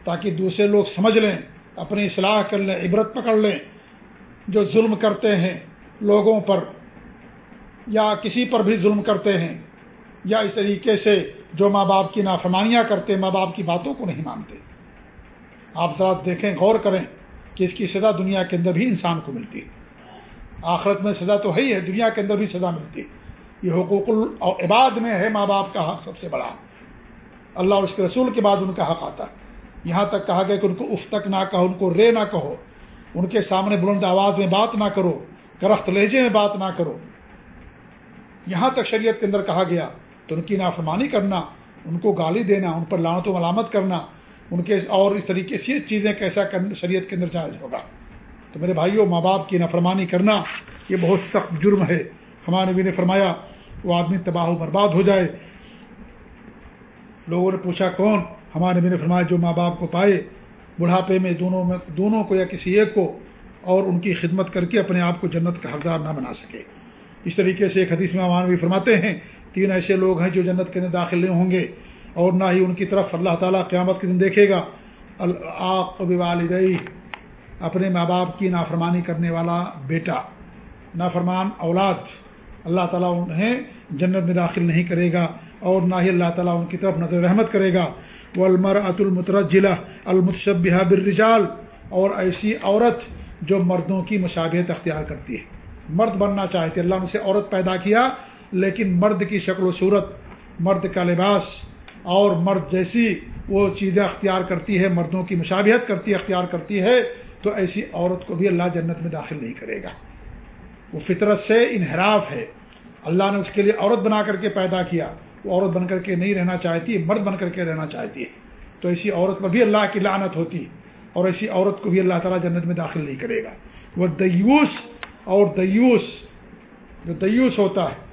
تاکہ دوسرے لوگ سمجھ لیں، اپنی اصلاح کر لیں، عبرت پکڑ لیں۔ جو ظلم کرتے ہیں لوگوں پر یا کسی پر بھی ظلم کرتے ہیں یا اس طریقے سے جو ماں باپ کی نافرمانیاں کرتے ماں باپ کی باتوں کو نہیں مانتے۔ آپ ذرا دیکھیں، غور کریں کہ اس کی سزا دنیا کے اندر بھی انسان کو ملتی ہے۔ آخرت میں سزا تو ہے ہی ہے، دنیا کے اندر بھی سزا ملتی ہے۔ یہ حقوق العباد میں ہے، ماں باپ کا حق سب سے بڑا۔ اللہ اور اس کے رسول کے بعد ان کا حق آتا ہے۔ یہاں تک کہا گیا کہ ان کو اف تک نہ کہو، ان کو رے نہ کہو۔ ان کے سامنے بلند آواز میں بات نہ کرو کرخت لہجے میں بات نہ کرو۔ یہاں تک شریعت کے اندر کہا گیا تو ان کی نافرمانی کرنا، ان کو گالی دینا، ان پر لانت و ملامت کرنا، ان کے اور اس طریقے سے چیزیں کیسا شریعت کے اندر جائز ہوگا۔ تو میرے بھائیوں، ماں باپ کی نافرمانی کرنا یہ بہت سخت جرم ہے۔ ہمارے نبی نے فرمایا، وہ آدمی تباہ و برباد ہو جائے۔ لوگوں نے پوچھا، کون؟ ہمارے نبی نے فرمایا، جو ماں باپ کو پائے، بڑھاپے میں دونوں میں، دونوں کو یا کسی ایک کو اور ان کی خدمت کر کے اپنے آپ کو جنت کا حقدار نہ بنا سکے۔ اس طریقے سے ایک حدیث میں ہمارے بھی فرماتے ہیں، تین ایسے لوگ ہیں جو جنت کے اندر داخل نہیں ہوں گے اور نہ ہی ان کی طرف اللہ تعالیٰ قیامت کے دن دیکھے گا۔ والدئی اپنے ماں باپ کی نافرمانی کرنے والا بیٹا، نافرمان اولاد، اللہ تعالیٰ انہیں جنت میں داخل نہیں کرے گا اور نہ ہی اللہ تعالیٰ ان کی طرف نظر رحمت کرے گا۔ والمر ات المترجلہ المتشبہ بالرجال، اور ایسی عورت جو مردوں کی مشابہت اختیار کرتی ہے۔ مرد بننا چاہتے اللہ نے اسے عورت پیدا کیا، لیکن مرد کی شکل و صورت، مرد کا لباس اور مرد جیسی وہ چیزیں اختیار کرتی ہے، مردوں کی مشابہت کرتی، اختیار کرتی ہے، تو ایسی عورت کو بھی اللہ جنت میں داخل نہیں کرے گا۔ وہ فطرت سے انحراف ہے۔ اللہ نے اس کے لیے عورت بنا کر کے پیدا کیا۔ وہ عورت بن کر کے نہیں رہنا چاہتی، مرد بن کر کے رہنا چاہتی۔ ہے تو ایسی عورت پر بھی اللہ کی لعنت ہوتی اور ایسی عورت کو بھی اللہ تعالیٰ جنت میں داخل نہیں کرے گا۔ وہ دیوس اور دیوس جو دیوس ہوتا ہے،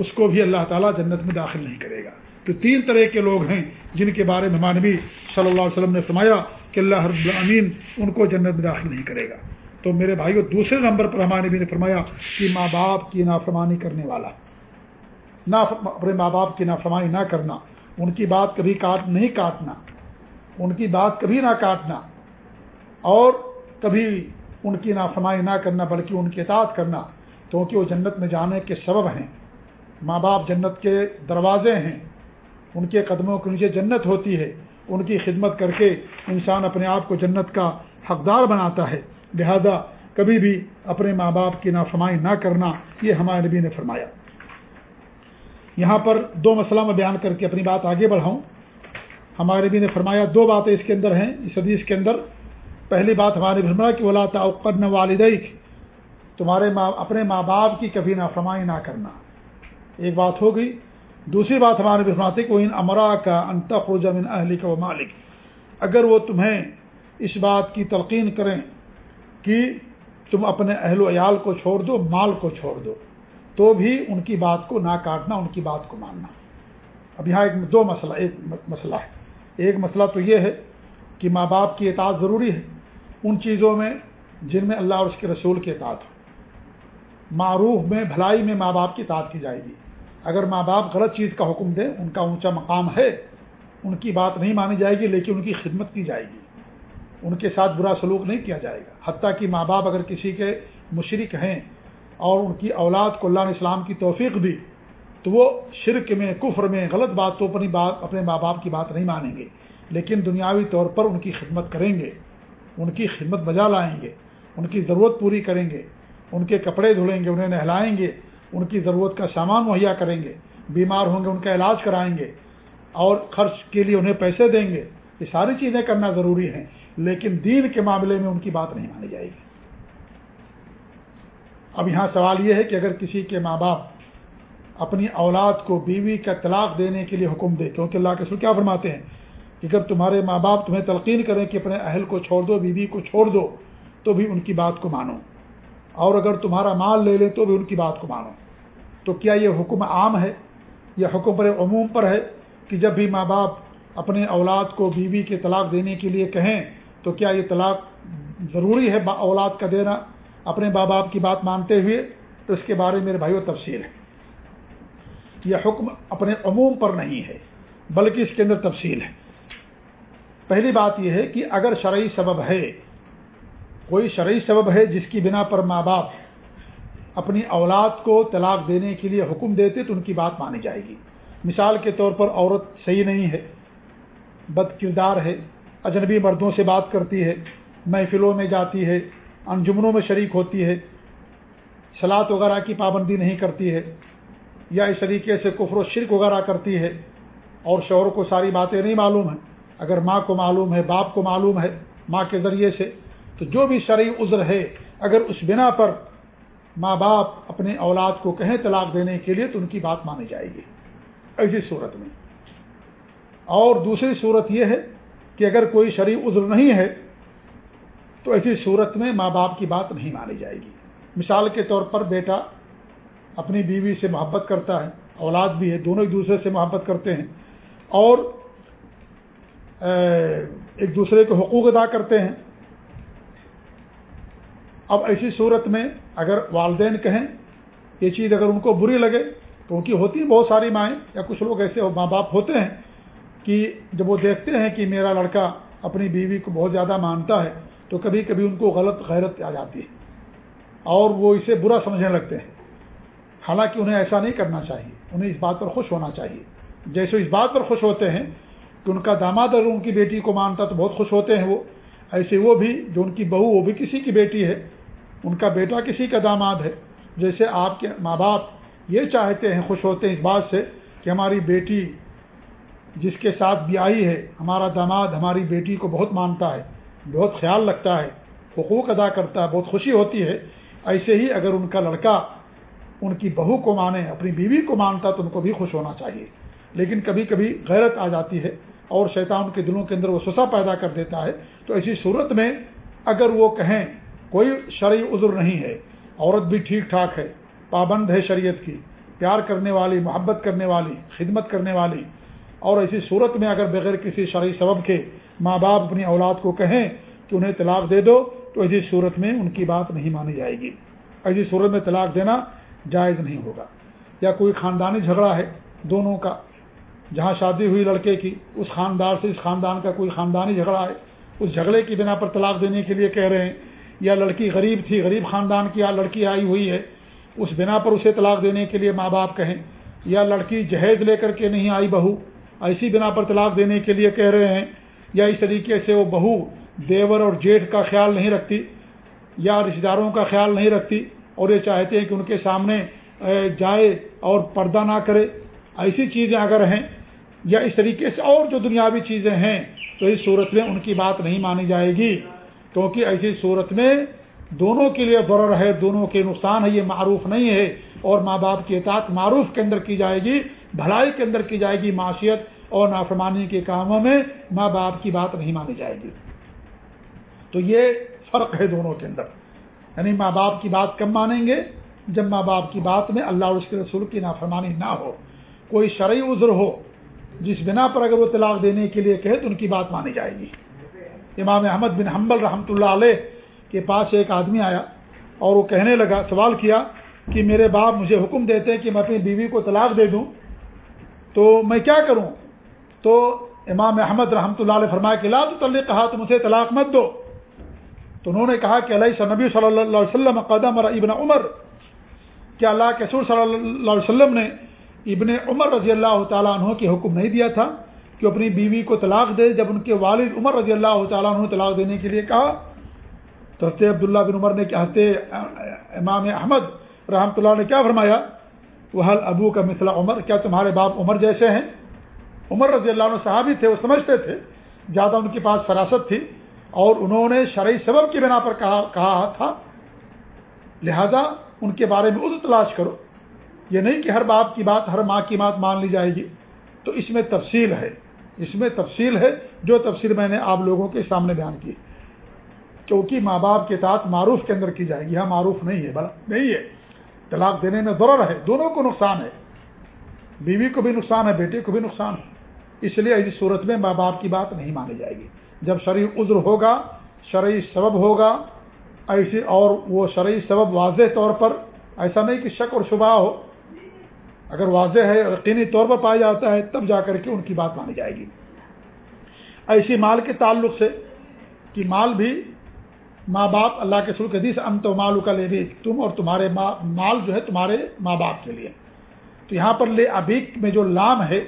اس کو بھی اللہ تعالیٰ جنت میں داخل نہیں کرے گا۔ تو تین طرح کے لوگ ہیں جن کے بارے میں مانوی صلی اللہ علیہ وسلم نے فرمایا کہ اللہ رب العمین ان کو جنت میں داخل نہیں کرے گا۔ تو میرے بھائیو، دوسرے نمبر پر ہمارے بھی نے فرمایا کہ ماں باپ کی نافرمانی کرنے والا، نہ اپنے ماں باپ کی نافرمانی نہ کرنا، ان کی بات کبھی کاٹ نہیں کاٹنا، ان کی بات کبھی نہ کاٹنا، اور کبھی ان کی نافرمانی نہ کرنا بلکہ ان کی اطاعت کرنا، کیونکہ وہ جنت میں جانے کے سبب ہیں۔ ماں باپ جنت کے دروازے ہیں، ان کے قدموں کے نیچے جنت ہوتی ہے، ان کی خدمت کر کے انسان اپنے آپ کو جنت کا حقدار بناتا ہے۔ لہذا کبھی بھی اپنے ماں باپ کی نافرمائی نہ کرنا، یہ ہمارے نبی نے فرمایا۔ یہاں پر دو مسئلہ میں بیان کر کے اپنی بات آگے بڑھاؤں۔ ہمارے نبی نے فرمایا، دو باتیں اس کے اندر ہیں، اس حدیث کے اندر پہلی بات ہمارے فرمایا کہ ولا تعقد والدیک تمہارے ماں، اپنے ماں باپ کی کبھی نافرمائی نہ کرنا۔ ایک بات ہو گئی۔ دوسری بات ہمارے بھی فرماتے کہ وہ ان امرا کا انتخن اہلی کا و مالک اگر وہ تمہیں اس بات کی تلقین کریں کہ تم اپنے اہل و عیال کو چھوڑ دو، مال کو چھوڑ دو، تو بھی ان کی بات کو نہ کاٹنا، ان کی بات کو ماننا۔ اب یہاں ایک دو مسئلہ، ایک مسئلہ ہے۔ ایک مسئلہ تو یہ ہے کہ ماں باپ کی اطاعت ضروری ہے۔ ان چیزوں میں جن میں اللہ اور اس کے رسول کی اطاعت ہو۔ معروف میں، بھلائی میں ماں باپ کی اطاعت کی جائے گی۔ اگر ماں باپ غلط چیز کا حکم دیں ان کا اونچا مقام ہے، ان کی بات نہیں مانی جائے گی، لیکن ان کی خدمت کی جائے گی۔ ان کے ساتھ برا سلوک نہیں کیا جائے گا۔ حتیٰ کہ ماں باپ اگر کسی کے مشرق ہیں اور ان کی اولاد کو اللہ نے اسلام کی توفیق دی، تو وہ شرک میں، کفر میں، غلط بات تو اپنی بات اپنے ماں باپ کی بات نہیں مانیں گے، لیکن دنیاوی طور پر ان کی خدمت کریں گے۔ ان کی خدمت بجا لائیں گے، ان کی ضرورت پوری کریں گے، ان کے کپڑے دھلیں گے، انہیں نہلائیں گے، ان کی ضرورت کا سامان مہیا کریں گے، بیمار ہوں گے، ان کا علاج کرائیں گے، اور خرچ کے لیے انہیں پیسے دیں گے، یہ ساری چیزیں کرنا ضروری ہیں، لیکن دین کے معاملے میں ان کی بات نہیں مانی جائے گی۔ اب یہاں سوال یہ ہے کہ اگر کسی کے ماں باپ اپنی اولاد کو بیوی کا طلاق دینے کے لیے حکم دے، کیونکہ اللہ کے سر کیا فرماتے ہیں؟ کہ اگر تمہارے ماں باپ تمہیں تلقین کریں کہ اپنے اہل کو چھوڑ دو، بیوی کو چھوڑ دو، تو بھی ان کی بات کو مانو۔ اور اگر تمہارا مال لے لیں تو بھی ان کی بات کو مانو۔ تو کیا یہ حکم عام ہے؟ یا حکم پر عموم پر ہے کہ جب بھی ماں باپ اپنے اولاد کو بیوی کے طلاق دینے کے لیے کہیں، تو کیا یہ طلاق ضروری ہے اولاد کا دینا؟ اپنے ماں باپ کی بات مانتے ہوئے تو اس کے بارے میں میرے بھائیوں تفصیل ہے۔ یہ حکم اپنے عموم پر نہیں ہے، بلکہ اس کے اندر تفصیل ہے۔ پہلی بات یہ ہے کہ اگر شرعی سبب ہے، کوئی شرعی سبب ہے جس کی بنا پر ماں باپ اپنی اولاد کو طلاق دینے کے لیے حکم دیتے تو ان کی بات مانی جائے گی۔ مثال کے طور پر عورت صحیح نہیں ہے، بد کردار ہے، اجنبی مردوں سے بات کرتی ہے، محفلوں میں جاتی ہے، انجمنوں میں شریک ہوتی ہے سلاد وغیرہ کی پابندی نہیں کرتی ہے، یا اس طریقے سے کفر و شرک وغیرہ کرتی ہے، اور شوہر کو ساری باتیں نہیں معلوم ہیں۔ اگر ماں کو معلوم ہے، باپ کو معلوم ہے ماں کے ذریعے سے، تو جو بھی شرعی عذر ہے، اگر اس بنا پر ماں باپ اپنے اولاد کو کہیں طلاق دینے کے لیے، تو ان کی بات مانی جائے گی۔ ایسی صورت میں۔ اور دوسری صورت یہ ہے کہ اگر کوئی شرعی عذر نہیں ہے، تو ایسی صورت میں ماں باپ کی بات نہیں مانی جائے گی۔ مثال کے طور پر بیٹا اپنی بیوی سے محبت کرتا ہے، اولاد بھی ہے، دونوں ایک دوسرے سے محبت کرتے ہیں، اور ایک دوسرے کے حقوق ادا کرتے ہیں۔ اب ایسی صورت میں اگر والدین کہیں یہ چیز اگر ان کو بری لگے تو ان کی ہوتی ہیں بہت ساری مائیں، یا کچھ لوگ ایسے ماں باپ ہوتے ہیں کہ جب وہ دیکھتے ہیں کہ میرا لڑکا اپنی بیوی کو بہت زیادہ مانتا ہے تو کبھی کبھی ان کو غلط غیرت آ جاتی ہے اور وہ اسے برا سمجھنے لگتے ہیں۔ حالانکہ انہیں ایسا نہیں کرنا چاہیے، انہیں اس بات پر خوش ہونا چاہیے۔ جیسے اس بات پر خوش ہوتے ہیں کہ ان کا داماد اگر ان کی بیٹی کو مانتا تو بہت خوش ہوتے ہیں وہ۔ ایسے وہ بھی جو ان کی بہو، وہ بھی کسی کی بیٹی ہے۔ ان کا بیٹا کسی کا داماد ہے۔ جیسے آپ کے ماں باپ یہ چاہتے ہیں، خوش ہوتے ہیں اس بات سے کہ ہماری بیٹی جس کے ساتھ بھی آئی ہے، ہمارا داماد ہماری بیٹی کو بہت مانتا ہے، بہت خیال رکھتا ہے، حقوق ادا کرتا ہے، بہت خوشی ہوتی ہے۔ ایسے ہی اگر ان کا لڑکا ان کی بہو کو مانے، اپنی بیوی کو مانتا تو ان کو بھی خوش ہونا چاہیے۔ لیکن کبھی کبھی غیرت آ جاتی ہے۔ اور شیطان کے دلوں کے اندر وہ سسا پیدا کر دیتا ہے، تو ایسی صورت میں اگر وہ کہیں کوئی شرعی عذر نہیں ہے، عورت بھی ٹھیک ٹھاک ہے، پابند ہے شریعت کی، پیار کرنے والی، محبت کرنے والی، خدمت کرنے والی، اور ایسی صورت میں اگر بغیر کسی شرعی سبب کے ماں باپ اپنی اولاد کو کہیں کہ انہیں طلاق دے دو، تو ایسی صورت میں ان کی بات نہیں مانی جائے گی۔ ایسی صورت میں طلاق دینا جائز نہیں ہوگا۔ یا کوئی خاندانی جھگڑا ہے، دونوں کا جہاں شادی ہوئی لڑکے کی، اس خاندان سے اس خاندان کا کوئی خاندانی جھگڑا ہے، اس جھگڑے کی بنا پر طلاق دینے کے لیے کہہ رہے ہیں، یا لڑکی غریب تھی، غریب خاندان کی یا لڑکی آئی ہوئی ہے، اس بنا پر اسے طلاق دینے کے لیے ماں باپ کہیں، یا لڑکی جہیز لے کر کے نہیں آئی بہو، ایسی بنا پر طلاق دینے کے لیے کہہ رہے ہیں، یا اس طریقے سے وہ بہو دیور اور جیٹھ کا خیال نہیں رکھتی، یا رشتے داروں کا خیال نہیں رکھتی اور یہ چاہتے ہیں کہ ان کے سامنے جائے اور پردہ نہ کرے۔ ایسی چیزیں اگر ہیں یا اس طریقے سے اور جو دنیاوی چیزیں ہیں، تو اس صورت میں ان کی بات نہیں مانی جائے گی۔ کیونکہ ایسی صورت میں دونوں کے لیے ضرر ہے، دونوں کے نقصان ہے، یہ معروف نہیں ہے۔ اور ماں باپ کی اطاعت معروف کے اندر کی جائے گی، بھلائی کے اندر کی جائے گی، معاشیت اور نافرمانی کے کاموں میں ماں باپ کی بات نہیں مانی جائے گی۔ تو یہ فرق ہے دونوں کے اندر۔ یعنی ماں باپ کی بات کم مانیں گے، جب ماں باپ کی بات میں اللہ اور اس کے رسول کی نافرمانی نہ ہو۔ کوئی شرعی عذر ہو، جس بنا پر اگر وہ طلاق دینے کے لیے کہے تو ان کی بات مانی جائے گی۔ امام احمد بن حنبل رحمۃ اللہ علیہ کے پاس ایک آدمی آیا اور وہ کہنے لگا، سوال کیا کہ میرے باپ مجھے حکم دیتے ہیں کہ میں اپنی بیوی کو طلاق دے دوں، تو میں کیا کروں؟ تو امام احمد رحمۃ اللہ علیہ فرمایا کہ لا تو کہا تو مجھے طلاق مت دو۔ تو انہوں نے کہا کہ علیہ نبی صلی اللہ علیہ وسلم قدم ابن عمر، کیا اللہ کے سور صلی اللہ علیہ وسلم نے ابن عمر رضی اللہ تعالیٰ عنہ کے حکم نہیں دیا تھا کہ اپنی بیوی کو طلاق دے، جب ان کے والد عمر رضی اللہ تعالیٰ عنہ طلاق دینے کے لیے کہا، تو حضرت عبداللہ بن عمر نے کہتے امام احمد رحمۃ اللہ نے کیا فرمایا؟ وہ حل ابو کا مثلا عمر؟ کیا تمہارے باپ عمر جیسے ہیں؟ عمر رضی اللہ عنہ صحابی تھے، وہ سمجھتے تھے، زیادہ ان کے پاس فراست تھی اور انہوں نے شرعی سبب کی بنا پر کہا کہا تھا، لہذا ان کے بارے میں عزت تلاش کرو۔ یہ نہیں کہ ہر باپ کی بات، ہر ماں کی بات مان لی جائے گی۔ تو اس میں تفصیل ہے۔ اس میں تفصیل ہے جو تفصیل میں نے آپ لوگوں کے سامنے بیان کی۔ کیونکہ ماں باپ کے ساتھ معروف کے اندر کی جائے گی۔ یہاں معروف نہیں ہے بلا نہیں ہے۔ طلاق دینے میں ضرور ہے۔ دونوں کو نقصان ہے۔ بیوی کو بھی نقصان ہے، بیٹے کو بھی نقصان ہے۔ اس لیے اس صورت میں ماں باپ کی بات نہیں مانی جائے گی۔ جب شرعی عذر ہوگا، شرعی سبب ہوگا ایسے اور وہ شرعی سبب واضح طور پر، ایسا نہیں کہ شک اور شبہ ہو اگر واضح ہے یقینی طور پر پایا جاتا ہے تب جا کر کے ان کی بات مانی جائے گی۔ ایسی مال کے تعلق سے کہ مال بھی ماں باپ اللہ کے سلک حدیث ام تو مالو کا لے بھی تم اور تمہارے مال جو ہے تمہارے ماں باپ کے لیے۔ تو یہاں پر لے ابیک میں جو لام ہے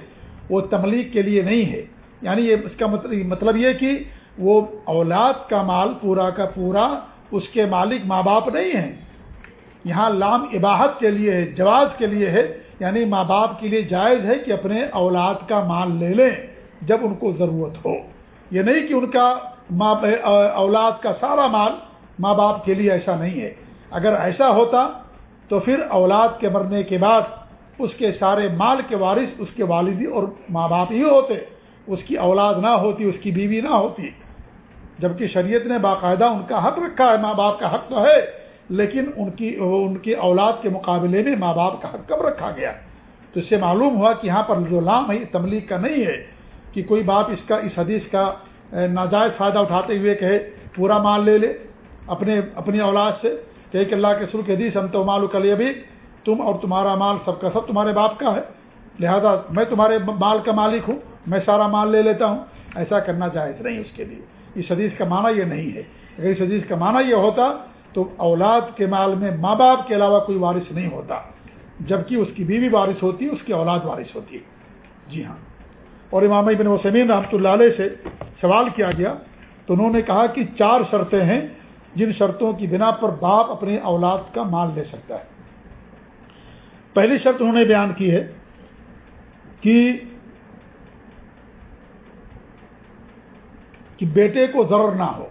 وہ تملیغ کے لیے نہیں ہے۔ یعنی یہ اس کا مطلب, یہ کہ وہ اولاد کا مال پورا کا پورا اس کے مالک ماں باپ نہیں ہیں۔ یہاں لام اباہت کے لیے ہے جواز کے لیے ہے۔ یعنی ماں باپ کے لیے جائز ہے کہ اپنے اولاد کا مال لے لیں جب ان کو ضرورت ہو۔ یہ نہیں کہ ان کا ماں اولاد کا سارا مال ماں باپ کے لیے ایسا نہیں ہے۔ اگر ایسا ہوتا تو پھر اولاد کے مرنے کے بعد اس کے سارے مال کے وارث اس کے والدی اور ماں باپ ہی ہوتے۔ اس کی اولاد نہ ہوتی، اس کی بیوی نہ ہوتی۔ جبکہ شریعت نے باقاعدہ ان کا حق رکھا ہے، ماں باپ کا حق تو ہے۔ لیکن ان کی ان کی اولاد کے مقابلے میں ماں باپ کا حق کب رکھا گیا؟ تو اس سے معلوم ہوا کہ یہاں پر جو لام ہے تبلیغ کا نہیں ہے کہ کوئی باپ اس کا، اس حدیث کا ناجائز فائدہ اٹھاتے ہوئے کہے، پورا مال لے لے، اپنے، اپنی اولاد سے کہ اللہ کے سر کے حدیث ہم تو مالو کل بھی تم اور تمہارا مال سب کا سب تمہارے باپ کا ہے، لہذا میں تمہارے مال کا مالک ہوں، میں سارا مال لے لیتا ہوں۔ ایسا کرنا جائز نہیں اس کے لیے۔ اس حدیث کا معنی یہ نہیں ہے۔ اگر اس حدیث کا معنی یہ ہوتا تو اولاد کے مال میں ماں باپ کے علاوہ کوئی وارث نہیں ہوتا۔ جبکہ اس کی بیوی وارث ہوتی ہے اس کی اولاد وارث ہوتی۔ ہے جی ہاں۔ اور امام ابن وسمین رحمۃ اللہ علیہ سے سوال کیا گیا تو انہوں نے کہا کہ چار شرطیں ہیں جن شرطوں کی بنا پر باپ اپنی اولاد کا مال لے سکتا ہے۔ پہلی شرط انہوں نے بیان کی ہے کہ کہ بیٹے کو ضرر نہ ہو۔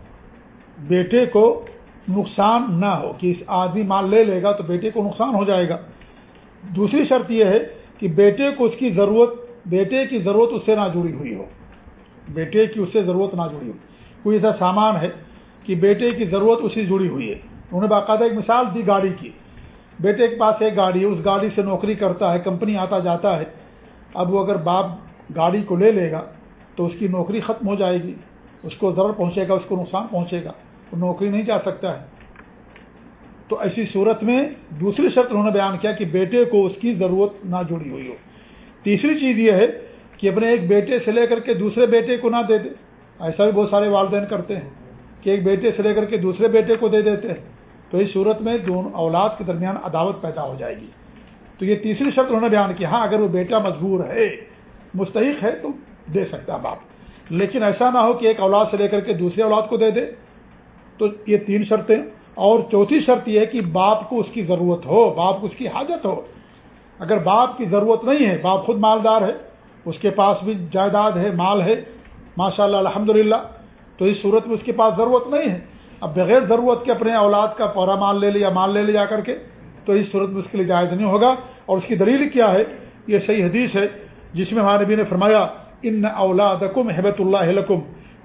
بیٹے کو نقصان نہ ہو، کہ اس آدمی مال لے لے گا تو بیٹے کو نقصان ہو جائے گا۔ دوسری شرط یہ ہے کہ بیٹے کو اس کی ضرورت، بیٹے کی ضرورت اس سے نہ جڑی ہوئی ہو۔ بیٹے کی اس سے ضرورت نہ جڑی ہو۔ کوئی ایسا سامان ہے کہ بیٹے کی ضرورت اسی جڑی ہوئی ہے۔ انہوں نے باقاعدہ ایک مثال دی گاڑی کی۔ بیٹے کے پاس ایک گاڑی ہے، اس گاڑی سے نوکری کرتا ہے، کمپنی آتا جاتا ہے۔ اب وہ اگر باپ گاڑی کو لے لے گا تو اس کی نوکری ختم ہو جائے گی، اس کو ضرور پہنچے گا، اس کو نقصان پہنچے گا۔ وہ نوکری نہیں جا سکتا ہے۔ تو ایسی صورت میں دوسری شرط انہوں نے بیان کیا کہ بیٹے کو اس کی ضرورت نہ جڑی ہوئی ہو۔ تیسری چیز یہ ہے کہ اپنے ایک بیٹے سے لے کر کے دوسرے بیٹے کو نہ دے دے۔ ایسا بھی بہت سارے والدین کرتے ہیں کہ ایک بیٹے سے لے کر کے دوسرے بیٹے کو دے دیتے ہیں۔ تو اس صورت میں دونوں اولاد کے درمیان عداوت پیدا ہو جائے گی۔ تو یہ تیسری شرط انہوں نے بیان کیا ہاں اگر وہ بیٹا مجبور ہے، مستحق ہے، تو دے سکتا باپ۔ لیکن ایسا نہ ہو کہ ایک اولاد سے لے کر کے دوسرے اولاد کو دے دے۔ تو یہ تین شرطیں۔ اور چوتھی شرط یہ ہے کہ باپ کو اس کی ضرورت ہو، باپ کو اس کی حاجت ہو۔ اگر باپ کی ضرورت نہیں ہے، باپ خود مالدار ہے، اس کے پاس بھی جائیداد ہے، مال ہے ماشاء اللہ الحمد تو اس صورت میں اس کے پاس ضرورت نہیں ہے۔ اب بغیر ضرورت کے اپنے اولاد کا پورا مال لے لیا، مال لے لے جا کر کے، تو اس صورت میں اس کے لیے جائز نہیں ہوگا۔ اور اس کی دلیل کیا ہے؟ یہ صحیح حدیث ہے، جس میں ہمارے نبی نے فرمایا، ان اولاد حبت اللہ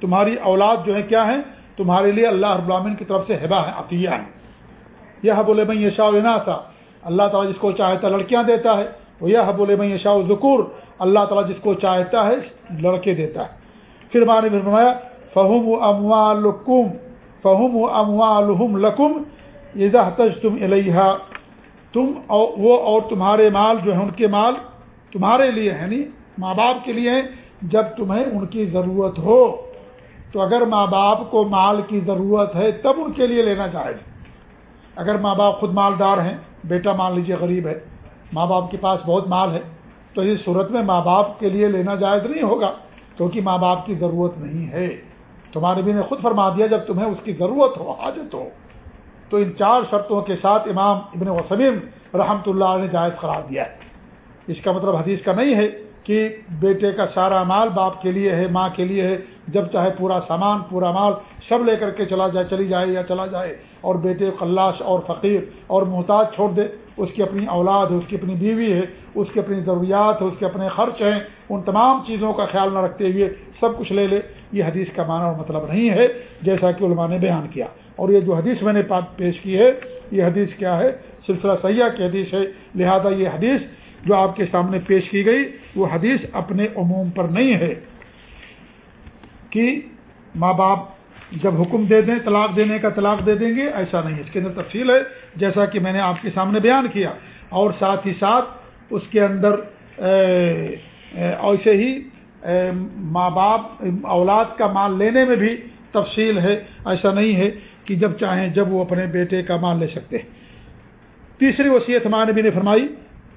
تمہاری اولاد جو ہے کیا ہے تمہارے لیے اللہ رب العالمین کی طرف سے ہبا ہے، عطیہ ہے۔ یہ بولے میں یشا تھا اللہ تعالیٰ جس کو چاہتا لڑکیاں دیتا ہے، وہ یہ بولے میں یشا ذکور اللہ تعالیٰ جس کو چاہتا ہے لڑکے دیتا ہے۔ پھر ہمارے فرمایا، فہم و اموالکم، فہم و اموالحم لکم یہ تج تم الحا تم وہ اور تمہارے مال جو ہے ان کے مال تمہارے لیے ہے نہیں ماں باپ کے لیے ہیں، جب تمہیں ان کی ضرورت ہو۔ تو اگر ماں باپ کو مال کی ضرورت ہے تب ان کے لیے لینا جائز اگر ماں باپ خود مالدار ہیں، بیٹا مان لیجیے غریب ہے، ماں باپ کے پاس بہت مال ہے، تو اس صورت میں ماں باپ کے لیے لینا جائز نہیں ہوگا، کیونکہ ماں باپ کی ضرورت نہیں ہے۔ تمہارے بھی نے خود فرما دیا، جب تمہیں اس کی ضرورت ہو حاجت ہو تو ان چار شرطوں کے ساتھ امام ابن وسلم رحمۃ اللہ نے جائز قرار دیا ہے۔ اس کا مطلب حدیث کا نہیں ہے کہ بیٹے کا سارا مال باپ کے لیے ہے، ماں کے لیے ہے جب چاہے پورا سامان، پورا مال سب لے کر کے چلا جائے، چلی جائے یا چلا جائے، اور بیٹے خلاش اور فقیر، اور محتاج چھوڑ دے، اس کی اپنی اولاد ہے، اس کی اپنی بیوی ہے، اس کی اپنی ضروریات ہے، اس کے اپنے خرچ ہیں، ان تمام چیزوں کا خیال نہ رکھتے ہوئے سب کچھ لے لے۔ یہ حدیث کا معنی اور مطلب نہیں ہے، جیسا کہ علماء نے بیان کیا۔ اور یہ جو حدیث میں نے پیش کی ہے، یہ حدیث کیا ہے؟ سلسلہ سیاح کی حدیث ہے۔ لہذا یہ حدیث جو آپ کے سامنے پیش کی گئی، وہ حدیث اپنے عموم پر نہیں ہے۔ کہ ماں باپ جب حکم دے دیں، طلاق دینے کا طلاق دے دیں گے، ایسا نہیں، اس کے اندر تفصیل ہے، جیسا کہ میں نے آپ کے سامنے بیان کیا۔ اور ساتھ ہی ساتھ اس کے اندر ایسے ہی ماں باپ، اولاد کا مال لینے میں بھی تفصیل ہے۔ ایسا نہیں ہے کہ جب چاہیں، جب وہ اپنے بیٹے کا مال لے سکتے ہیں۔ تیسری وصیت ہمارے بھی نے فرمائی،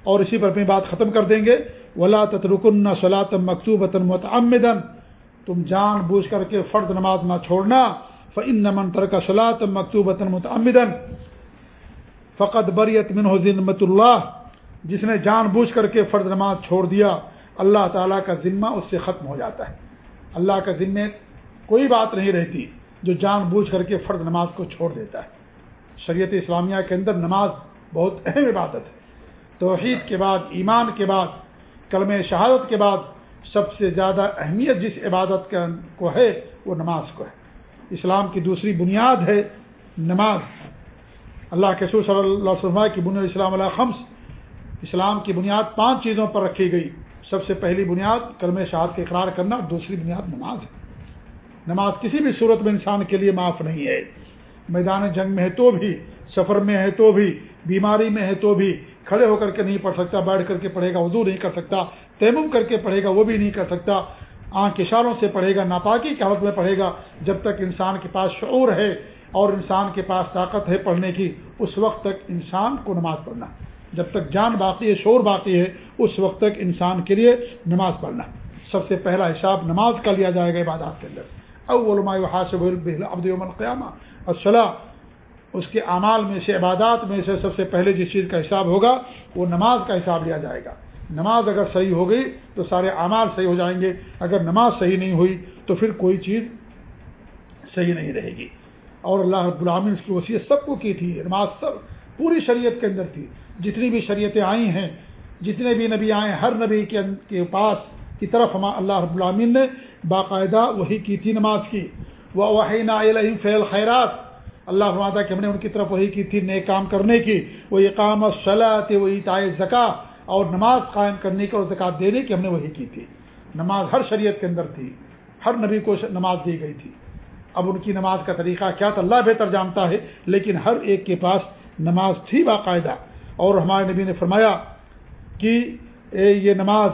اور اسی پر اپنی بات ختم کر دیں گے۔ ولا تترکن سلاطم مکتوب متعمدن تم جان بوجھ کر کے فرد نماز نہ چھوڑنا فن نمن ترک سلاط مکتوب متعمدن فقط بریت من ذمت اللہ جس نے جان بوجھ کر کے فرد نماز چھوڑ دیا، اللہ تعالیٰ کا ذمہ اس سے ختم ہو جاتا ہے۔ اللہ کا ذمے کوئی بات نہیں رہتی جو جان بوجھ کر کے فرد نماز کو چھوڑ دیتا ہے۔ شریعت اسلامیہ کے اندر نماز بہت اہم عبادت ہے۔ توحید کے بعد، ایمان کے بعد کلم شہادت کے بعد سب سے زیادہ اہمیت جس عبادت کا کو ہے، وہ نماز کو ہے۔ اسلام کی دوسری بنیاد ہے نماز۔ اللہ کے سور صلی اللہ علیہ وسلم کی بنیاد اسلام علیہ خمس۔ اسلام کی بنیاد پانچ چیزوں پر رکھی گئی۔ سب سے پہلی بنیاد کلم شہاد کے اقرار کرنا، دوسری بنیاد نماز۔ ہے نماز کسی بھی صورت میں انسان کے لیے معاف نہیں ہے۔ میدان جنگ میں ہے تو بھی، سفر میں ہے تو بھی، بیماری میں ہے تو بھی کھڑے ہو کر کے نہیں پڑھ سکتا، بیٹھ کر کے پڑھے گا، وضو نہیں کر سکتا، تیمم کر کے پڑھے گا، وہ بھی نہیں کر سکتا۔ آنکھ اشاروں سے پڑھے گا، ناپاکی کی حالت میں پڑھے گا۔ جب تک انسان کے پاس شعور ہے اور انسان کے پاس طاقت ہے پڑھنے کی، اس وقت تک انسان کو نماز پڑھنا جب تک جان باقی ہے شور باقی ہے، اس وقت تک انسان کے لیے نماز پڑھنا سب سے پہلا حساب نماز کا لیا جائے گا عبادات کے اندر۔ اولما حاصب ابد القیامہ۔ اور اس کے اعمال میں سے، عبادات میں سے سب سے پہلے جس چیز کا حساب ہوگا، وہ نماز کا حساب لیا جائے گا۔ نماز اگر صحیح ہو گئی تو سارے اعمال صحیح ہو جائیں گے۔ اگر نماز صحیح نہیں ہوئی تو پھر کوئی چیز صحیح نہیں رہے گی۔ اور اللہ رب العامن اس کی وصیت سب کو کی تھی، نماز سب، پوری شریعت کے اندر تھی۔ جتنی بھی شریعتیں آئی ہیں، جتنے بھی نبی آئے ہر نبی کے پاس کی طرف ہم اللہ رب العامن نے باقاعدہ وہی کی تھی نماز کی۔ وہ وحینہ فیل خیرات اللہ فرماتا کہ ہم نے ان کی طرف وہی کی تھی نئے کام کرنے کی۔ وہ اقام صلاح وہی تائے زکا اور نماز قائم کرنے کی اور زکات دینے کی ہم نے وہی کی تھی۔ نماز ہر شریعت کے اندر تھی، ہر نبی کو نماز دی گئی تھی۔ اب ان کی نماز کا طریقہ کیا تو اللہ بہتر جانتا ہے، لیکن ہر ایک کے پاس نماز تھی باقاعدہ۔ اور ہمارے نبی نے فرمایا کہ یہ نماز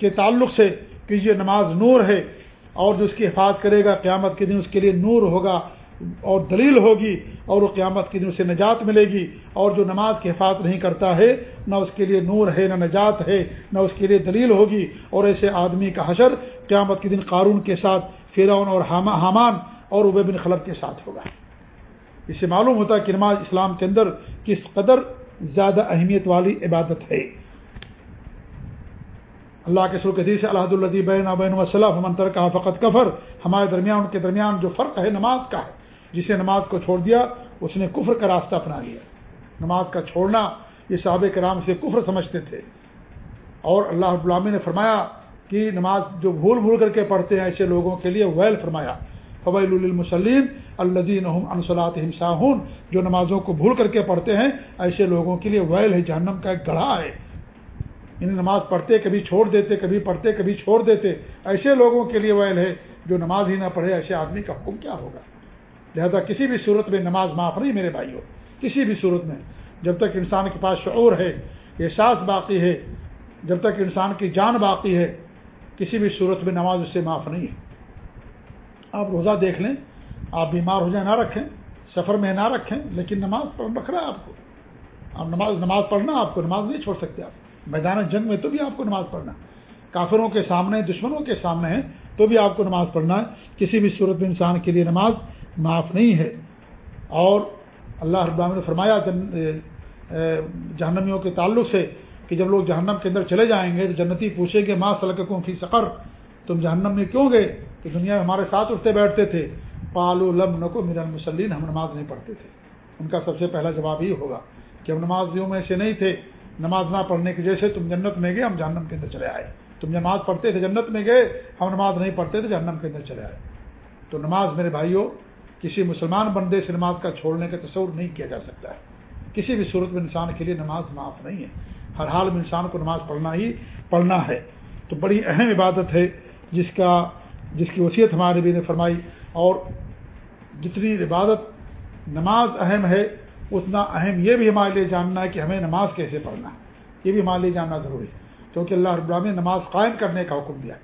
کے تعلق سے کہ یہ نماز نور ہے اور جو اس کی حفاظت کرے گا، قیامت کے دن اس کے لیے نور ہوگا۔ اور دلیل ہوگی اور وہ قیامت کے دن اسے نجات ملے گی اور جو نماز کی حفاظت نہیں کرتا ہے، نہ اس کے لیے نور ہے، نہ نجات ہے، نہ اس کے لیے دلیل ہوگی اور ایسے آدمی کا حشر قیامت کے دن قارون کے ساتھ، فرعون اور حامان اور عبی بن خلب کے ساتھ ہوگا۔ اس سے معلوم ہوتا ہے کہ نماز اسلام کے اندر کس قدر زیادہ اہمیت والی عبادت ہے۔ اللہ کے سر قدی سے الحد الدیبین بین وسلم منتر کا فقط کفر۔ ہمارے درمیان، ان کے درمیان جو فرق ہے، نماز کا ہے۔ جسے نماز کو چھوڑ دیا، اس نے کفر کا راستہ اپنا لیا۔ نماز کا چھوڑنا، یہ صحابہ کرام سے کفر سمجھتے تھے۔ اور اللہ غلامی نے فرمایا کہ نماز جو بھول بھول کر کے پڑھتے ہیں ایسے لوگوں کے لیے ویل فرمایا۔ فویل المسلیم الدین انصلاۃ ہمساہون جو نمازوں کو بھول کر کے پڑھتے ہیں، ایسے لوگوں کے لیے ویل ہے، جہنم کا ایک گڑھا ہے۔ انہیں نماز پڑھتے، کبھی چھوڑ دیتے، کبھی پڑھتے، کبھی چھوڑ دیتے۔ ایسے لوگوں کے لیے ویل ہے، جو نماز ہی نہ پڑھے، ایسے آدمی کا حکم کیا ہوگا؟ لہذا کسی بھی صورت میں نماز معاف نہیں میرے بھائیوں کسی بھی صورت میں۔ جب تک انسان کے پاس شعور ہے، احساس باقی ہے، جب تک انسان کی جان باقی ہے، کسی بھی صورت میں نماز اس سے معاف نہیں ہے۔ آپ روزہ دیکھ لیں، آپ بیمار ہو جائیں نہ رکھیں، سفر میں نہ رکھیں، لیکن نماز رکھ رہا ہے آپ کو۔ آپ نماز نماز پڑھنا آپ کو، نماز نہیں چھوڑ سکتے آپ۔ میدان جنگ میں تو بھی آپ کو نماز پڑھنا۔ کافروں کے سامنے، دشمنوں کے سامنے ہیں، تو بھی آپ کو نماز پڑھنا ہے۔ کسی بھی صورت میں انسان کے لیے نماز معاف نہیں ہے اور اللہ رب نے فرمایا جہنمیوں کے تعلق سے کہ جب لوگ جہنم کے اندر چلے جائیں گے تو جنتی پوچھیں گے ماں سلکوں فی سقر؟ تم جہنم میں کیوں گئے؟ کہ دنیا میں ہمارے ساتھ اٹھتے بیٹھتے تھے۔ پالو لم نکو میرا مسلین ہم نماز نہیں پڑھتے تھے۔ ان کا سب سے پہلا جواب یہ ہوگا کہ ہم نمازیوں میں سے نہیں تھے۔ نماز نہ پڑھنے کی جیسے تم جنت میں گئے، ہم جہنم کے اندر چلے آئے۔ تم نماز پڑھتے تھے جنت میں گئے، ہم نماز نہیں پڑھتے تھے جہنم کے اندر چلے آئے۔ تو نماز میرے بھائیوں کسی مسلمان بندے سے نماز کا چھوڑنے کا تصور نہیں کیا جا سکتا ہے۔ کسی بھی صورت میں انسان کے لیے نماز معاف نہیں ہے۔ ہر حال میں انسان کو نماز پڑھنا ہی پڑھنا ہے۔ تو بڑی اہم عبادت ہے جس کا، جس کی وصیت ہمارے نبی نے فرمائی۔ اور جتنی عبادت نماز اہم ہے، اتنا اہم یہ بھی ہمارے لیے جاننا ہے کہ ہمیں نماز کیسے پڑھنا ہے۔ یہ بھی ہمارے لیے جاننا ضروری ہے۔ کیونکہ اللہ رب نے نماز قائم کرنے کا حکم دیا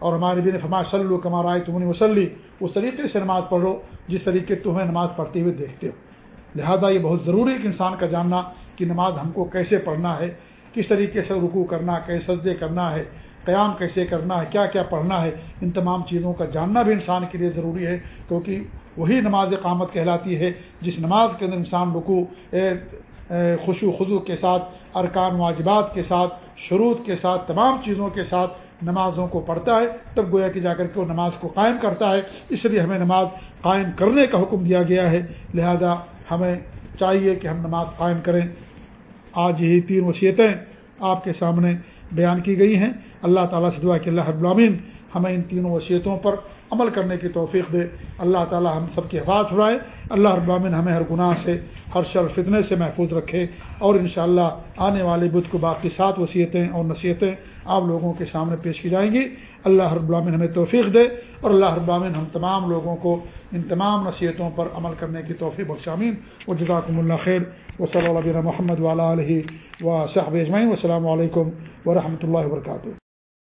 اور ہمارے نبی نے فرمایا سلو کمار آئے تم نے وسلی اس طریقے سے نماز پڑھو، جس طریقے تمہیں نماز پڑھتے ہوئے دیکھتے ہو۔ لہذا یہ بہت ضروری ہے کہ انسان کا جاننا کہ نماز ہم کو کیسے پڑھنا ہے، کس طریقے سے رکو کرنا کیسے سجدے کرنا ہے، قیام کیسے کرنا ہے، کیا کیا پڑھنا ہے، ان تمام چیزوں کا جاننا بھی انسان کے لیے ضروری ہے، کیونکہ وہی نماز قامت کہلاتی ہے، جس نماز کے اندر انسان رکو خوشو خضو کے ساتھ، ارکان، واجبات کے ساتھ، شروط کے ساتھ، تمام چیزوں کے ساتھ نمازوں کو پڑھتا ہے، تب گویا کہ جا کر کے وہ نماز کو قائم کرتا ہے۔ اس لیے ہمیں نماز قائم کرنے کا حکم دیا گیا ہے۔ لہذا ہمیں چاہیے کہ ہم نماز قائم کریں۔ آج یہی تین وصیتیں آپ کے سامنے بیان کی گئی ہیں۔ اللہ تعالیٰ سے دعا کہ اللہ ابلامین ہمیں ان تینوں وصیتوں پر عمل کرنے کی توفیق دے۔ اللہ تعالیٰ ہم سب کی حفاظ اڑائے اللہ ابامن ہمیں ہر گناہ سے، ہر شر فتنے سے محفوظ رکھے اور انشاءاللہ آنے والے بدھ کو باقی سات وصیتیں اور نصیحتیں آپ لوگوں کے سامنے پیش کی جائیں گی۔ اللہ رب العامن ہمیں توفیق دے اور اللہ رب العامن ہم تمام لوگوں کو ان تمام نصیحتوں پر عمل کرنے کی توفیق بخشامین و جزاکم اللہ خیر۔ و صلی اللہ محمد ولا علیہ و صحب اجمعین۔ السلام علیکم ورحمۃ اللہ وبرکاتہ۔